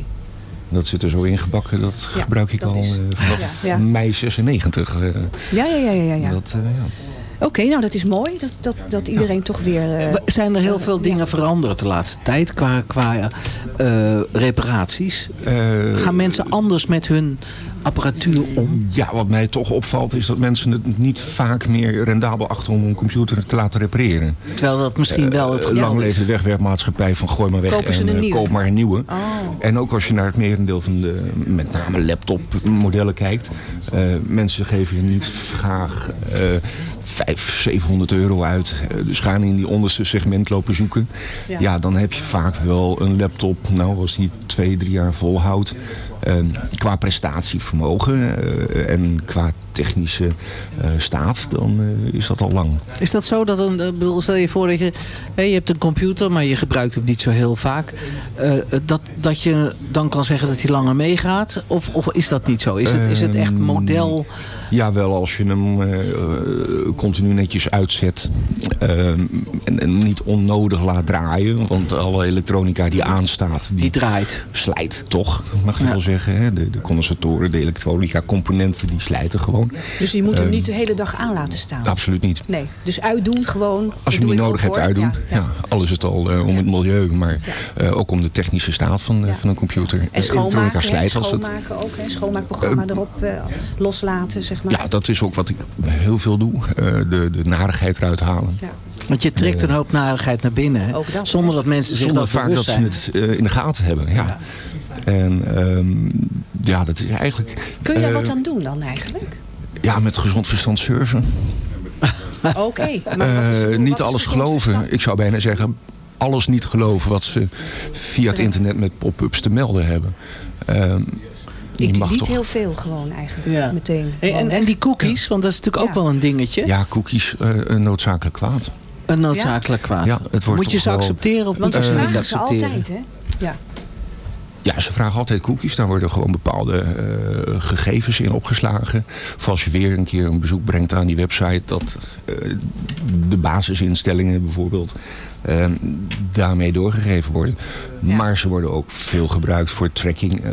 Dat zit er zo ingebakken. Dat Ja, gebruik ik dat al is- eh, vanaf Ja, ja. mei 96. eh. Ja, ja, ja, ja. ja. Dat, eh, ja. Oké, nou dat is mooi. Dat, dat, dat iedereen toch weer... eh, We- Zijn er heel veel dingen veranderd de laatste tijd qua, qua eh, reparaties? Eh, Gaan mensen anders met hun apparatuur om? Ja, wat mij toch opvalt is dat mensen het niet vaak meer rendabel achter om een computer te laten repareren. Terwijl dat misschien wel het Uh, geval lang is. leven de wegwerpmaatschappij van gooi maar weg en een eh, koop maar een nieuwe. Oh. En ook als je naar het merendeel van de, met name laptopmodellen kijkt. eh, mensen geven je niet graag eh 500, 700 euro uit. Eh, dus gaan in die onderste segment lopen zoeken. Ja. Ja. dan heb je vaak wel een laptop, nou als die twee, drie jaar volhoudt. Qua prestatievermogen eh, en qua technische eh, staat, dan eh, is dat al lang. Is dat zo dat een, eh, bedoel, stel je voor dat je, je hebt een computer, maar je gebruikt hem niet zo heel vaak. dat, dat je dan kan zeggen dat hij langer meegaat? Of, of is dat niet zo? Is het, is het echt Ehm, model? Ja, wel als je hem continu netjes uitzet ehm, en, en niet onnodig laat draaien. Want alle elektronica die aanstaat, die, draait. slijt toch, mag je wel zeggen. Hè? De, de condensatoren, de elektronica componenten, die slijten gewoon. Dus je moet hem Ehm, niet de hele dag aan laten staan? Absoluut niet. Nee, dus uitdoen gewoon. Als je Dat hem niet nodig hebt, uitdoen. Ja, Ja, al is het al eh, om het milieu, maar eh, ook om de technische staat van, eh, van een computer. En schoonmaken, slijt als schoonmaken ook. Hè? Schoonmaakprogramma erop loslaten, zeg maar. Ja, dat is ook wat ik heel veel doe. Eh, de, de narigheid eruit halen. Want je trekt een hoop narigheid naar binnen. zonder dat mensen zich Zonder dat vaak bewust dat ze het in de gaten hebben. Ja. En ehm, ja, dat is eigenlijk... Kun je daar wat aan doen dan eigenlijk? Ja, met gezond verstand surfen. Oké. maar wat is- Eh, niet alles geloven. Ik zou bijna zeggen, alles niet geloven wat ze via het internet met pop-ups te melden hebben. Ehm, Ik mag niet toch- heel veel gewoon eigenlijk. Ja. Meteen. En, en die cookies, want dat is natuurlijk ook wel een dingetje. Ja, cookies, eh, een noodzakelijk kwaad. Een noodzakelijk kwaad. Ja, het wordt Moet je ze wel- accepteren of Want moet dat je ze accepteren? altijd, hè? Ja. Ja, ze vragen altijd cookies. Daar worden gewoon bepaalde eh, gegevens in opgeslagen. Voor als je weer een keer een bezoek brengt aan die website. Dat eh, de basisinstellingen bijvoorbeeld eh, daarmee doorgegeven worden. Maar ze worden ook veel gebruikt voor tracking. eh,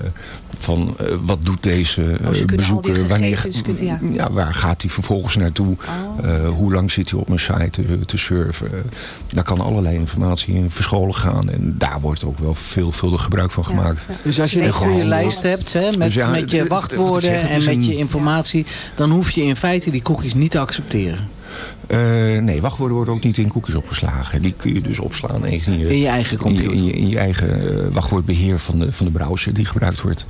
van eh, wat doet deze eh, Oh, die bezoeker? Wanneer, kunnen- ja. ja, waar gaat hij vervolgens naartoe? Eh, hoe lang zit hij op een site te, te surfen? Eh, daar kan allerlei informatie in verscholen gaan. En daar wordt ook wel veelvuldig gebruik van gemaakt. Dus als je een goede lijst hebt hè, met, Dus ja, met het- je wachtwoorden en met een- je informatie, dan hoef je in feite die cookies niet te accepteren. Eh, nee, wachtwoorden worden ook niet in cookies opgeslagen. Die kun je dus opslaan in je, In je eigen computer. In je, in je, eigen eh, wachtwoordbeheer van de, van de browser die gebruikt wordt.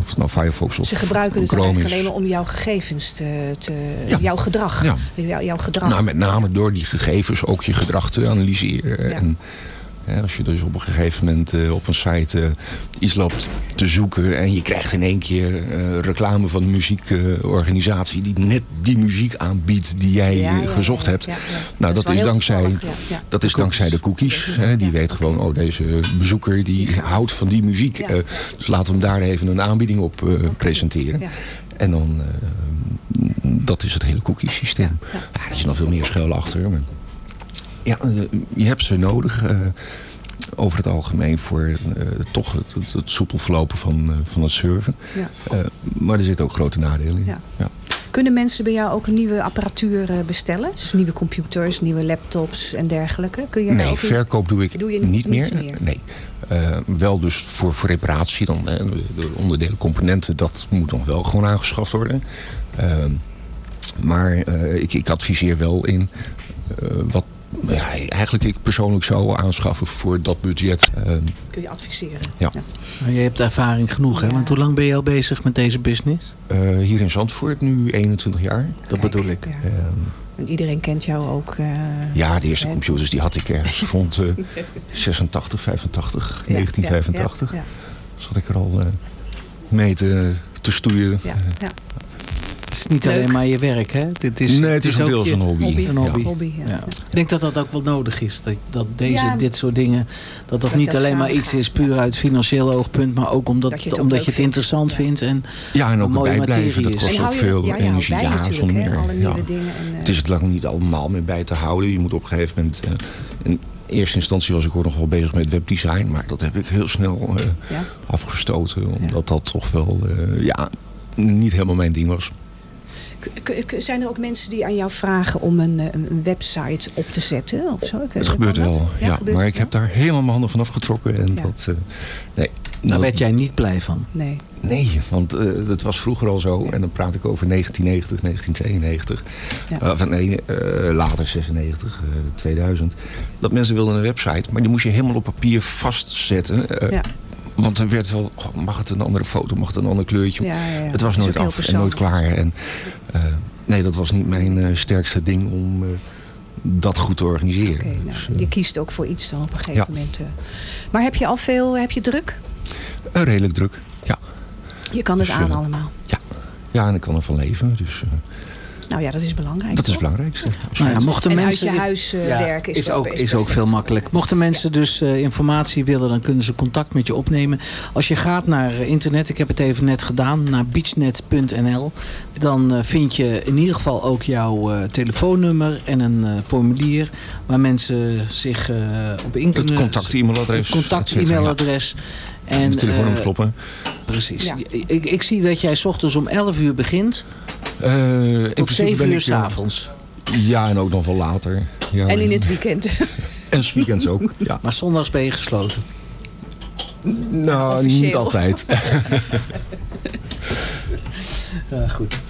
Of het nou Firefox of Ze gebruiken het Chrome eigenlijk is. alleen maar om jouw gegevens te... te Ja. Jouw gedrag. Ja. Jou- jouw gedrag. Nou, met name door die gegevens ook je gedrag te analyseren. En, als je dus op een gegeven moment eh, op een site eh, iets loopt te zoeken... en je krijgt in één keer eh, reclame van een muziekorganisatie... die net die muziek aanbiedt die jij Ja, ja, gezocht hebt. Nou, Dat dat, is dankzij, dat is dankzij de cookies. Hè, die weet gewoon, oh, deze bezoeker die houdt van die muziek. Dus laten we hem daar even een aanbieding op presenteren. En dan, dat is het hele cookie systeem. Ja, er is nog veel meer schuil achter. Maar ja, eh, je hebt ze nodig. eh, over het algemeen voor eh, toch het, het, soepel verlopen van, van het surfen. Ja. Maar er zitten ook grote nadelen in. Ja. Ja. Kunnen mensen bij jou ook nieuwe apparatuur bestellen? Dus nieuwe computers, nieuwe laptops en dergelijke? Kun je Nee, ook verkoop doe ik Doe je niet, meer. meer? Nee. Wel dus voor, voor reparatie. Dan, de, de onderdelen, componenten, dat moet nog wel gewoon aangeschaft worden. Maar ik, ik adviseer wel in wat ja, eigenlijk ik persoonlijk zou aanschaffen voor dat budget. Ehm, Kun je adviseren? ja. Maar je hebt ervaring genoeg, hè? Want hoe lang ben je al bezig met deze business? Eh, hier in Zandvoort nu 21 jaar. Dat bedoel ik. Ehm, En iedereen kent jou ook. eh, ja, de eerste hè? computers die had ik ergens rond eh 86, 85, 1985. Ja, ja, Zat ik er al eh, mee te, te stoeien. Het is niet Leuk. alleen maar je werk, hè? Dit is, Nee, het is ook deels je- een hobby. Een Ja. hobby. Hobby, ja. Ja. Ik denk dat dat ook wel nodig is. Dat, dat deze, Ja. dit soort dingen, dat dat Dat niet dat alleen maar iets is puur uit financieel oogpunt, maar ook omdat, Dat je het omdat je het vindt. interessant vindt en Ja, en ook een mooie materie Dat kost En ook veel energie. bij Ja, zonder meer. Het is het lang niet allemaal meer bij te houden. Je moet op een gegeven moment... eh, in eerste instantie was ik ook nog wel bezig met webdesign. Maar dat heb ik heel snel eh, afgestoten. Omdat dat toch wel eh, ja, niet helemaal mijn ding was. Zijn er ook mensen die aan jou vragen om een, eh, een website op te zetten? Of zo? Het gebeurt wel, ja. gebeurt maar het ik heb daar helemaal mijn handen van afgetrokken. En Ja. dat, eh, nee, Daar werd jij niet blij van? Nee. Nee, want uh, dat was vroeger al zo. En dan praat ik over 1990, 1992. Ja. Uh, nee, uh, later 96, 2000. Dat mensen wilden een website, maar die moest je helemaal op papier vastzetten. Ja. Want er werd wel, oh, mag het een andere foto, mag het een ander kleurtje. Ja, het was nooit af en nooit klaar. En, nee, dat was niet mijn sterkste ding om dat goed te organiseren. Okay, nou, dus, je kiest ook voor iets dan op een gegeven moment. Maar heb je al veel, heb je druk? redelijk druk, ja. Je kan het dus, aan allemaal. Ja. ja, en ik kan ervan leven. Dus, nou ja, dat is belangrijk. Dat is het belangrijkste. Nou ja, mochten en mensen, uit je huis uh, ja, werken is, is ook, is ook veel makkelijk. Mochten mensen dus informatie willen, dan kunnen ze contact met je opnemen. Als je gaat naar internet, ik heb het even net gedaan, naar beachnet.nl. Dan vind je in ieder geval ook jouw telefoonnummer en een formulier waar mensen zich op in kunnen... Het contact-e-mailadres. contact-e-mailadres. En, de telefoonnummer uh, kloppen. Precies. Ja. Ik, ik, zie dat jij s ochtends om 11 uur begint. Uh, tot 7 uur s'avonds. Ja, en ook nog wel later. Ja, en in het weekend. en s weekends ook, ja. Maar zondags ben je gesloten? Nou, Officieel. niet altijd. uh, goed.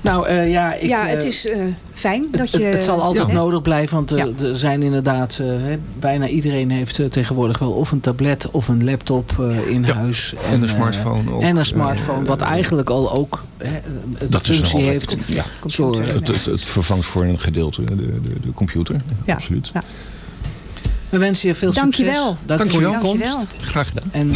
Nou uh, ja, ik, ja, het is uh, fijn dat je... Het, het zal altijd ja. nodig blijven, want ja. er zijn inderdaad... Hè, bijna iedereen heeft tegenwoordig wel of een tablet of een laptop in ja. huis. En, en, een smartphone ook. En een smartphone, wat eigenlijk al ook hè, de dat functie heeft. Ja, Zo, het, het, het, vervangt voor een gedeelte de, de, de computer, absoluut. We wensen je veel Dankjewel. succes. Dank, Dank voor je komst. Graag gedaan. En,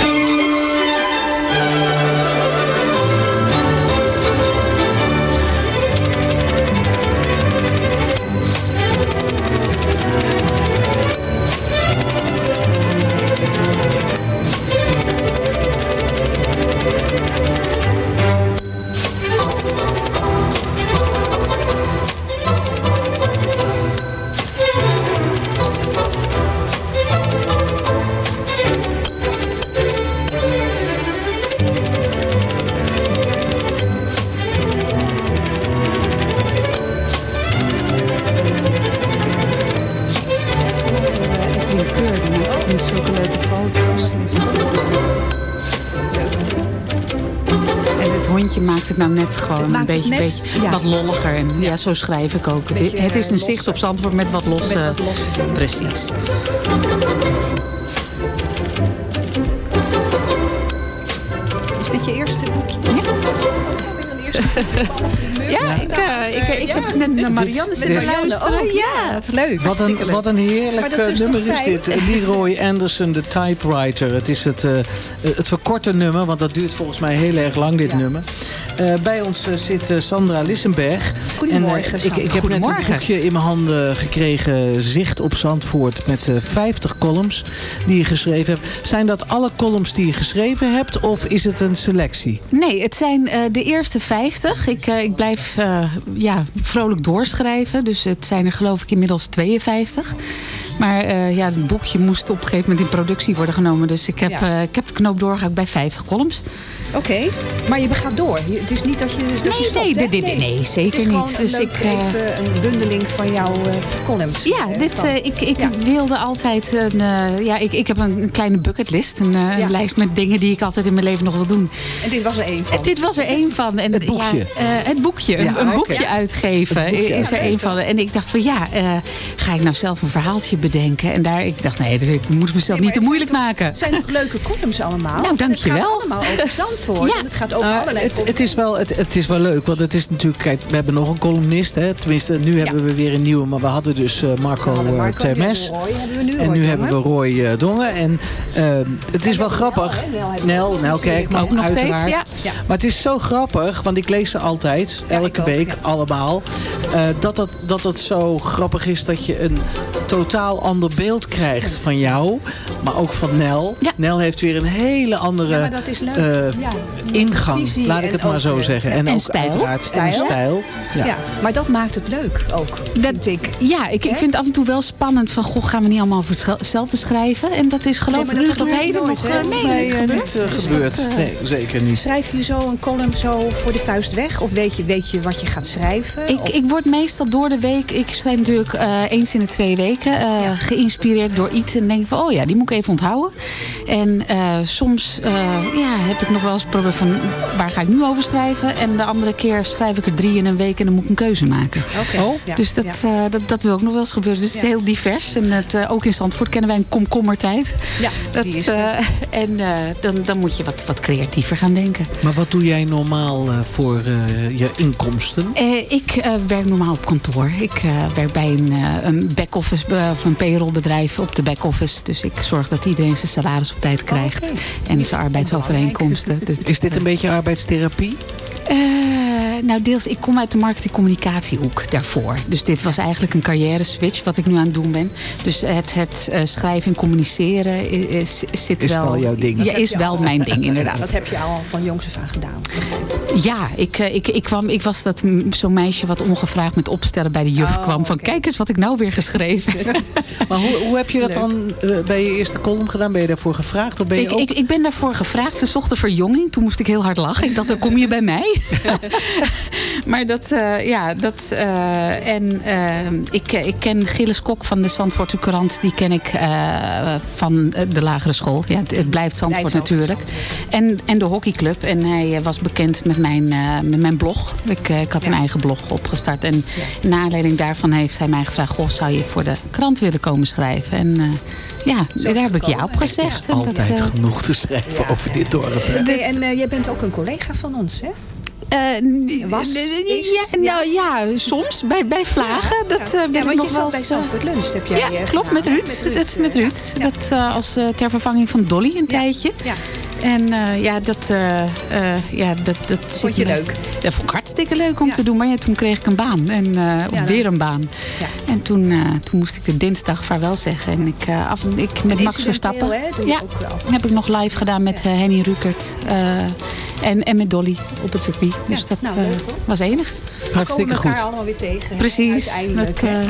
lolliger. En ja. zo schrijf ik ook. Beetje, het is een losse. zicht op Zandvoort met wat losse... Met wat losse precies. Is dit je eerste boekje? Ja. Ja, ik, uh, ik, ik heb net naar Marianne zitten luisteren. Oh, ja, het leuk. Wat een, wat een heerlijk is nummer is dit. Leroy Anderson, de typewriter. Het is het, uh, het verkorte nummer, want dat duurt volgens mij heel erg lang, dit ja. nummer. Uh, bij ons zit Sandra Lissenberg. Goedemorgen, en, ik, ik heb net een boekje in mijn handen gekregen, Zicht op Zandvoort, met 50 columns die je geschreven hebt. Zijn dat alle columns die je geschreven hebt, of is het een selectie? Nee, het zijn de eerste 50. Ik, ik blijf ja, vrolijk doorschrijven. Dus het zijn er geloof ik inmiddels 52. Maar uh, ja, het boekje moest op een gegeven moment in productie worden genomen. Dus ik heb, ja. uh, ik heb de knoop doorgehakt bij 50 columns. Oké, okay. maar je gaat door. Het is niet dat je, dat nee, je stopt, nee, dit, nee, nee, zeker niet. Dus ik uh, even een bundeling van jouw columns. Ja, dit, van, ik, ik ja. wilde altijd een. ja, ik, ik heb een, een kleine bucketlist. Een, ja. een, lijst met dingen die ik altijd in mijn leven nog wil doen. En dit was er één van? dit was er één van. En, het boekje? Ja, het boekje. Een, een boekje uitgeven boekje is er één van. En ik dacht van ja, ga ik nou zelf een verhaaltje bedenken? En daar, ik dacht, nee, ik moet mezelf nee, niet te moeilijk maken. Het zijn toch leuke columns allemaal? Nou, dankjewel. Het allemaal over Zandvoort. ja. Het gaat over uh, allerlei het, het, is wel, het, het, is wel leuk, want het is natuurlijk, kijk, we hebben nog een columnist. Hè? Tenminste, nu ja. hebben we weer een nieuwe, maar we hadden dus uh, Marco, we Marco Termes. Roy hebben we nu, en nu hebben we Roy uh, Dongen. En uh, het is wel grappig. Nel, Nel Kerkman, ook nog uiteraard. Steeds, ja. Maar het is zo grappig, want ik lees ze altijd, elke week, allemaal. dat, het, dat het zo grappig is dat je een totaal ander beeld krijgt van jou, maar ook van Nel. Ja. Nel heeft weer een hele andere ja, uh, ja. Ingang, visie laat ik het maar zo eh, zeggen. En, en ook stijl. uiteraard en Stijl. Ja. Ja. maar dat maakt het leuk ook, vind ik. Ja, ik, ik vind het af en toe wel spannend van... goh, gaan we niet allemaal voor hetzelfde schrijven? En dat is geloof Nee, ik dat tot op gebeurt heden nooit, nog... eh, nee, Nee, niet eh, Dus dat, eh, nee, zeker niet. Schrijf je zo een column zo voor de vuist weg? Of weet je, weet je wat je gaat schrijven? Ik, Of- ik word meestal door de week, ik schrijf natuurlijk eh, eens in de twee weken, eh, geïnspireerd door iets en denk ik van, oh ja, die moet ik even onthouden. En eh, soms eh, ja, heb ik nog wel eens probleem van, waar ga ik nu over schrijven? En de andere keer schrijf ik er drie in een week en dan moet ik een keuze maken. Oké, Oh, ja, dus dat, ja. eh, dat, dat wil ook nog wel eens gebeuren. Dus het is heel divers. En het, eh, ook in Zandvoort kennen wij een komkommertijd. Ja, Dat, die is eh, en eh, dan, dan moet je wat, wat creatiever gaan denken. Maar wat doe jij normaal eh, voor eh, je inkomsten? Eh, ik eh, werk normaal op kantoor. Ik eh, werk bij een, eh, een back-office of een payrollbedrijf op de back-office. Dus ik zorg dat iedereen zijn salaris op tijd krijgt. En zijn arbeidsovereenkomsten. Dus, Is dit een beetje arbeidstherapie? Eh, nou, deels, ik kom uit de marketing-communicatiehoek daarvoor. Dus dit was eigenlijk een carrière-switch, wat ik nu aan het doen ben. Dus het, het eh, schrijven en communiceren is, is, zit Is wel... wel jouw ding. Ja, is wel al. mijn ding, inderdaad. Dat heb je al van jongs af aan gedaan. Ja, ik, eh, ik, ik, kwam, ik was dat zo'n meisje wat ongevraagd met opstellen bij de juf Oh, kwam. Van kijk eens wat ik nou weer geschreven. Maar hoe, hoe heb je dat Leuk. dan eh, bij je eerste column gedaan? Ben je daarvoor gevraagd? Of ben je ik, ook... ik, ik ben daarvoor gevraagd. Ze zochten verjonging. Toen moest ik heel hard lachen. Ik dacht, dan kom je bij mij. maar dat, eh, ja, dat... eh, en eh, ik, ik ken Gilles Kok van de Zandvoortse Courant. Die ken ik eh, van de lagere school. Ja, het, het blijft Zandvoort Blijft natuurlijk. En, en de hockeyclub. En hij was bekend met mijn, eh, met mijn blog. Ik, ik had een Ja. eigen blog opgestart. En naar aanleiding daarvan heeft hij mij gevraagd... Goh, zou je voor de krant willen komen schrijven? En eh, ja, daar heb ik ja gekomen. op gezegd. Dat, Altijd genoeg te schrijven over dit dorp. hè? Nee, en eh, jij bent ook een collega van ons, hè? Eh, Was, is, ja, nou ja, soms bij, bij vlagen. dat ja. eh, wil ja, ik want nog je wel zat bij eens, eh, Zandvoort Lunch, heb jij Ja, eh, klopt, met Ruud. hè? Dat, met eh, Ruud. ja. Dat eh, als eh, ter vervanging van Dolly een tijdje. En eh, ja, dat, eh, eh, ja, dat, dat Vond je me- leuk? Dat vond ik hartstikke leuk om Ja. te doen. Maar ja, toen kreeg ik een baan. En eh, Ja, weer een baan. Ja. En toen, eh, toen moest ik de dinsdag vaarwel zeggen. En ik, eh, af en ik met Max Verstappen. hè, ja, ook heb ik nog live gedaan met Henny Rukert. eh, en, en met Dolly op het circuit. Dus Ja, dat nou, leuk, was enig. Hartstikke We komen elkaar goed. allemaal weer tegen. Precies, Uiteindelijk. dat, hè.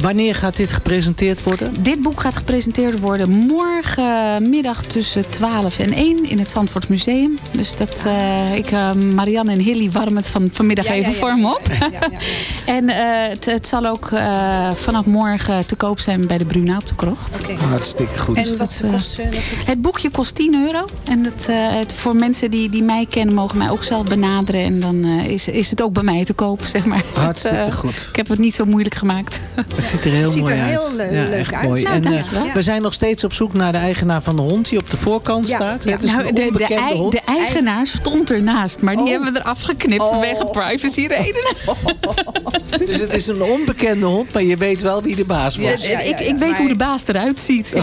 Wanneer gaat dit gepresenteerd worden? Dit boek gaat gepresenteerd worden morgenmiddag tussen 12 en 1 in het Zandvoort Museum. Dus dat, eh, ik, eh, Marianne en Hilly warmen het van, vanmiddag Ja, even ja. voor me op. Ja, ja, ja. en eh, het, het zal ook eh, vanaf morgen te koop zijn bij de Bruna op de Krocht. Oké. Hartstikke goed. En wat kost? Het boekje kost 10 euro. En het, eh, het, voor mensen die, die mij kennen, mogen mij ook zelf benaderen. En dan eh, is, is het ook bij mij te koop, zeg maar. Hartstikke Het, goed. Ik heb het niet zo moeilijk gemaakt. Het ziet er heel Ziet mooi er uit. heel, ja, leuk echt uit. mooi. Nou, en eh, we zijn nog steeds op zoek naar de eigenaar van de hond die op de voorkant Ja, staat. ja. Het is Nou, een de, de, onbekende ei- hond. de eigenaar stond ernaast, maar die Oh. hebben we eraf geknipt Oh. vanwege privacyredenen. Dus het is een onbekende hond, maar je weet wel wie de baas was. Ja, ja, ik, ik weet maar- hoe de baas eruit ziet.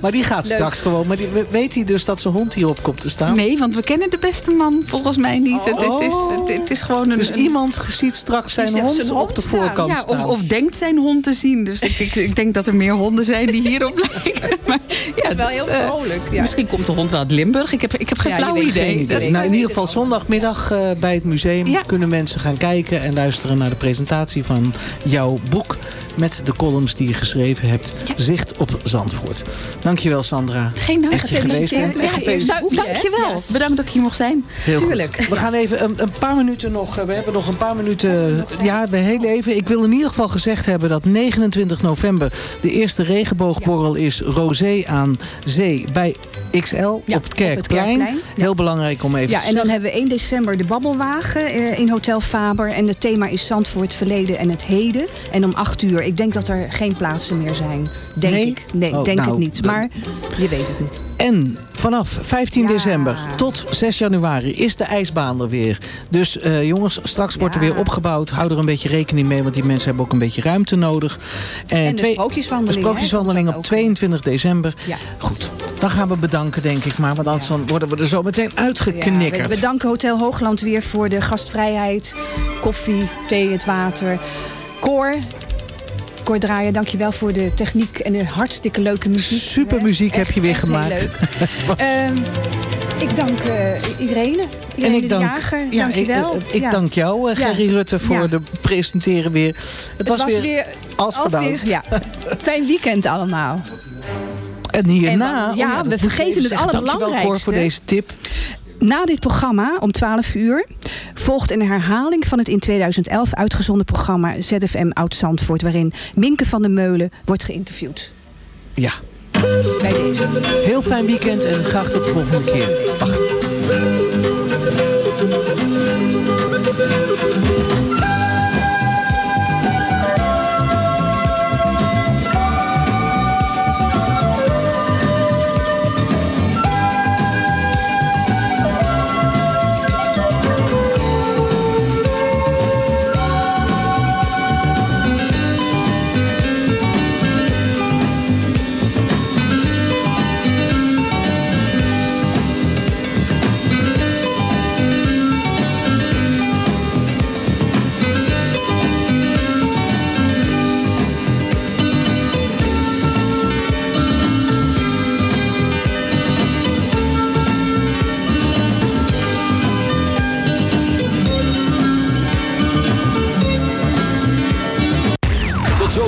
Maar die gaat Leuk. straks gewoon. Maar die, weet hij dus dat zijn hond hierop komt te staan? Nee, want we kennen de beste man volgens mij niet. Het, het, is, het, het is gewoon een... Dus een- iemand ziet straks zijn hond, zijn hond op de staan. voorkant ja, staan. of, of denkt zijn hond te zien. Dus ik, ik, ik denk dat er meer honden zijn die hierop lijken. Maar, ja, is wel heel eh, vrolijk. Ja. Misschien komt de hond wel uit Limburg. Ik heb, ik heb geen Ja, flauw idee. Nou, in ieder geval zondagmiddag eh, bij het museum Ja. kunnen mensen gaan kijken en luisteren naar de presentatie van jouw boek met de columns die je geschreven hebt. Zicht op Zandvoort. Dankjewel Sandra. Geen dank. Echt je bent. Ja, Echt gefeliciteerd. dank- Dankjewel. Bedankt dat ik hier mocht zijn. Heel Tuurlijk. Goed. We gaan even een, een paar minuten nog. eh, We hebben nog een paar minuten. Ja, we heel even. Ik wil in ieder geval gezegd hebben dat 29 november de eerste regenboogborrel is Rosé aan Zee bij XL Ja, op het op het Kerkplein. Heel belangrijk om even Ja, te en dan hebben we 1 december de babbelwagen eh, in Hotel Faber. En het thema is Zandvoort, het verleden en het heden. En om 8 uur. Ik denk dat er geen plaatsen meer zijn. Denk Nee? ik. Nee, Oh, denk nou, het niet. dan- Maar je weet het niet. En vanaf 15 Ja. december tot 6 januari is de ijsbaan er weer. Dus eh, jongens, straks wordt er weer opgebouwd. Hou er een beetje rekening mee, want die mensen hebben ook een beetje ruimte nodig. En de sprookjeswandeling, De sprookjeswandeling hè, op komt dan 22 december. Ja. Goed, dan gaan we bedanken denk ik maar. Want anders dan worden we er zo meteen uitgeknikkerd. we, we danken Hotel Hoogland weer voor de gastvrijheid. Koffie, thee, het water. Cor. Cor Draaien, dankjewel voor de techniek en de hartstikke leuke muziek. Super muziek heb je weer Echt heel gemaakt. leuk. Ehm, ik dank Irene. Irene en ik dank, Jager, ja, dankjewel. Ik, ik dank jou, uh, Gerry Rutte, voor ja. de presenteren weer. Het, Het was, was weer, weer als als bedankt. weer- ja. Fijn weekend allemaal. En hierna... En, ja, oh we vergeten het zeggen. Dankjewel, Cor, allerbelangrijkste. voor deze tip. Na dit programma om 12 uur volgt een herhaling van het in 2011 uitgezonden programma ZFM Oud Zandvoort, waarin Minke van der Meulen wordt geïnterviewd. Ja. Bij deze. Heel fijn weekend en graag tot de volgende keer. Dag.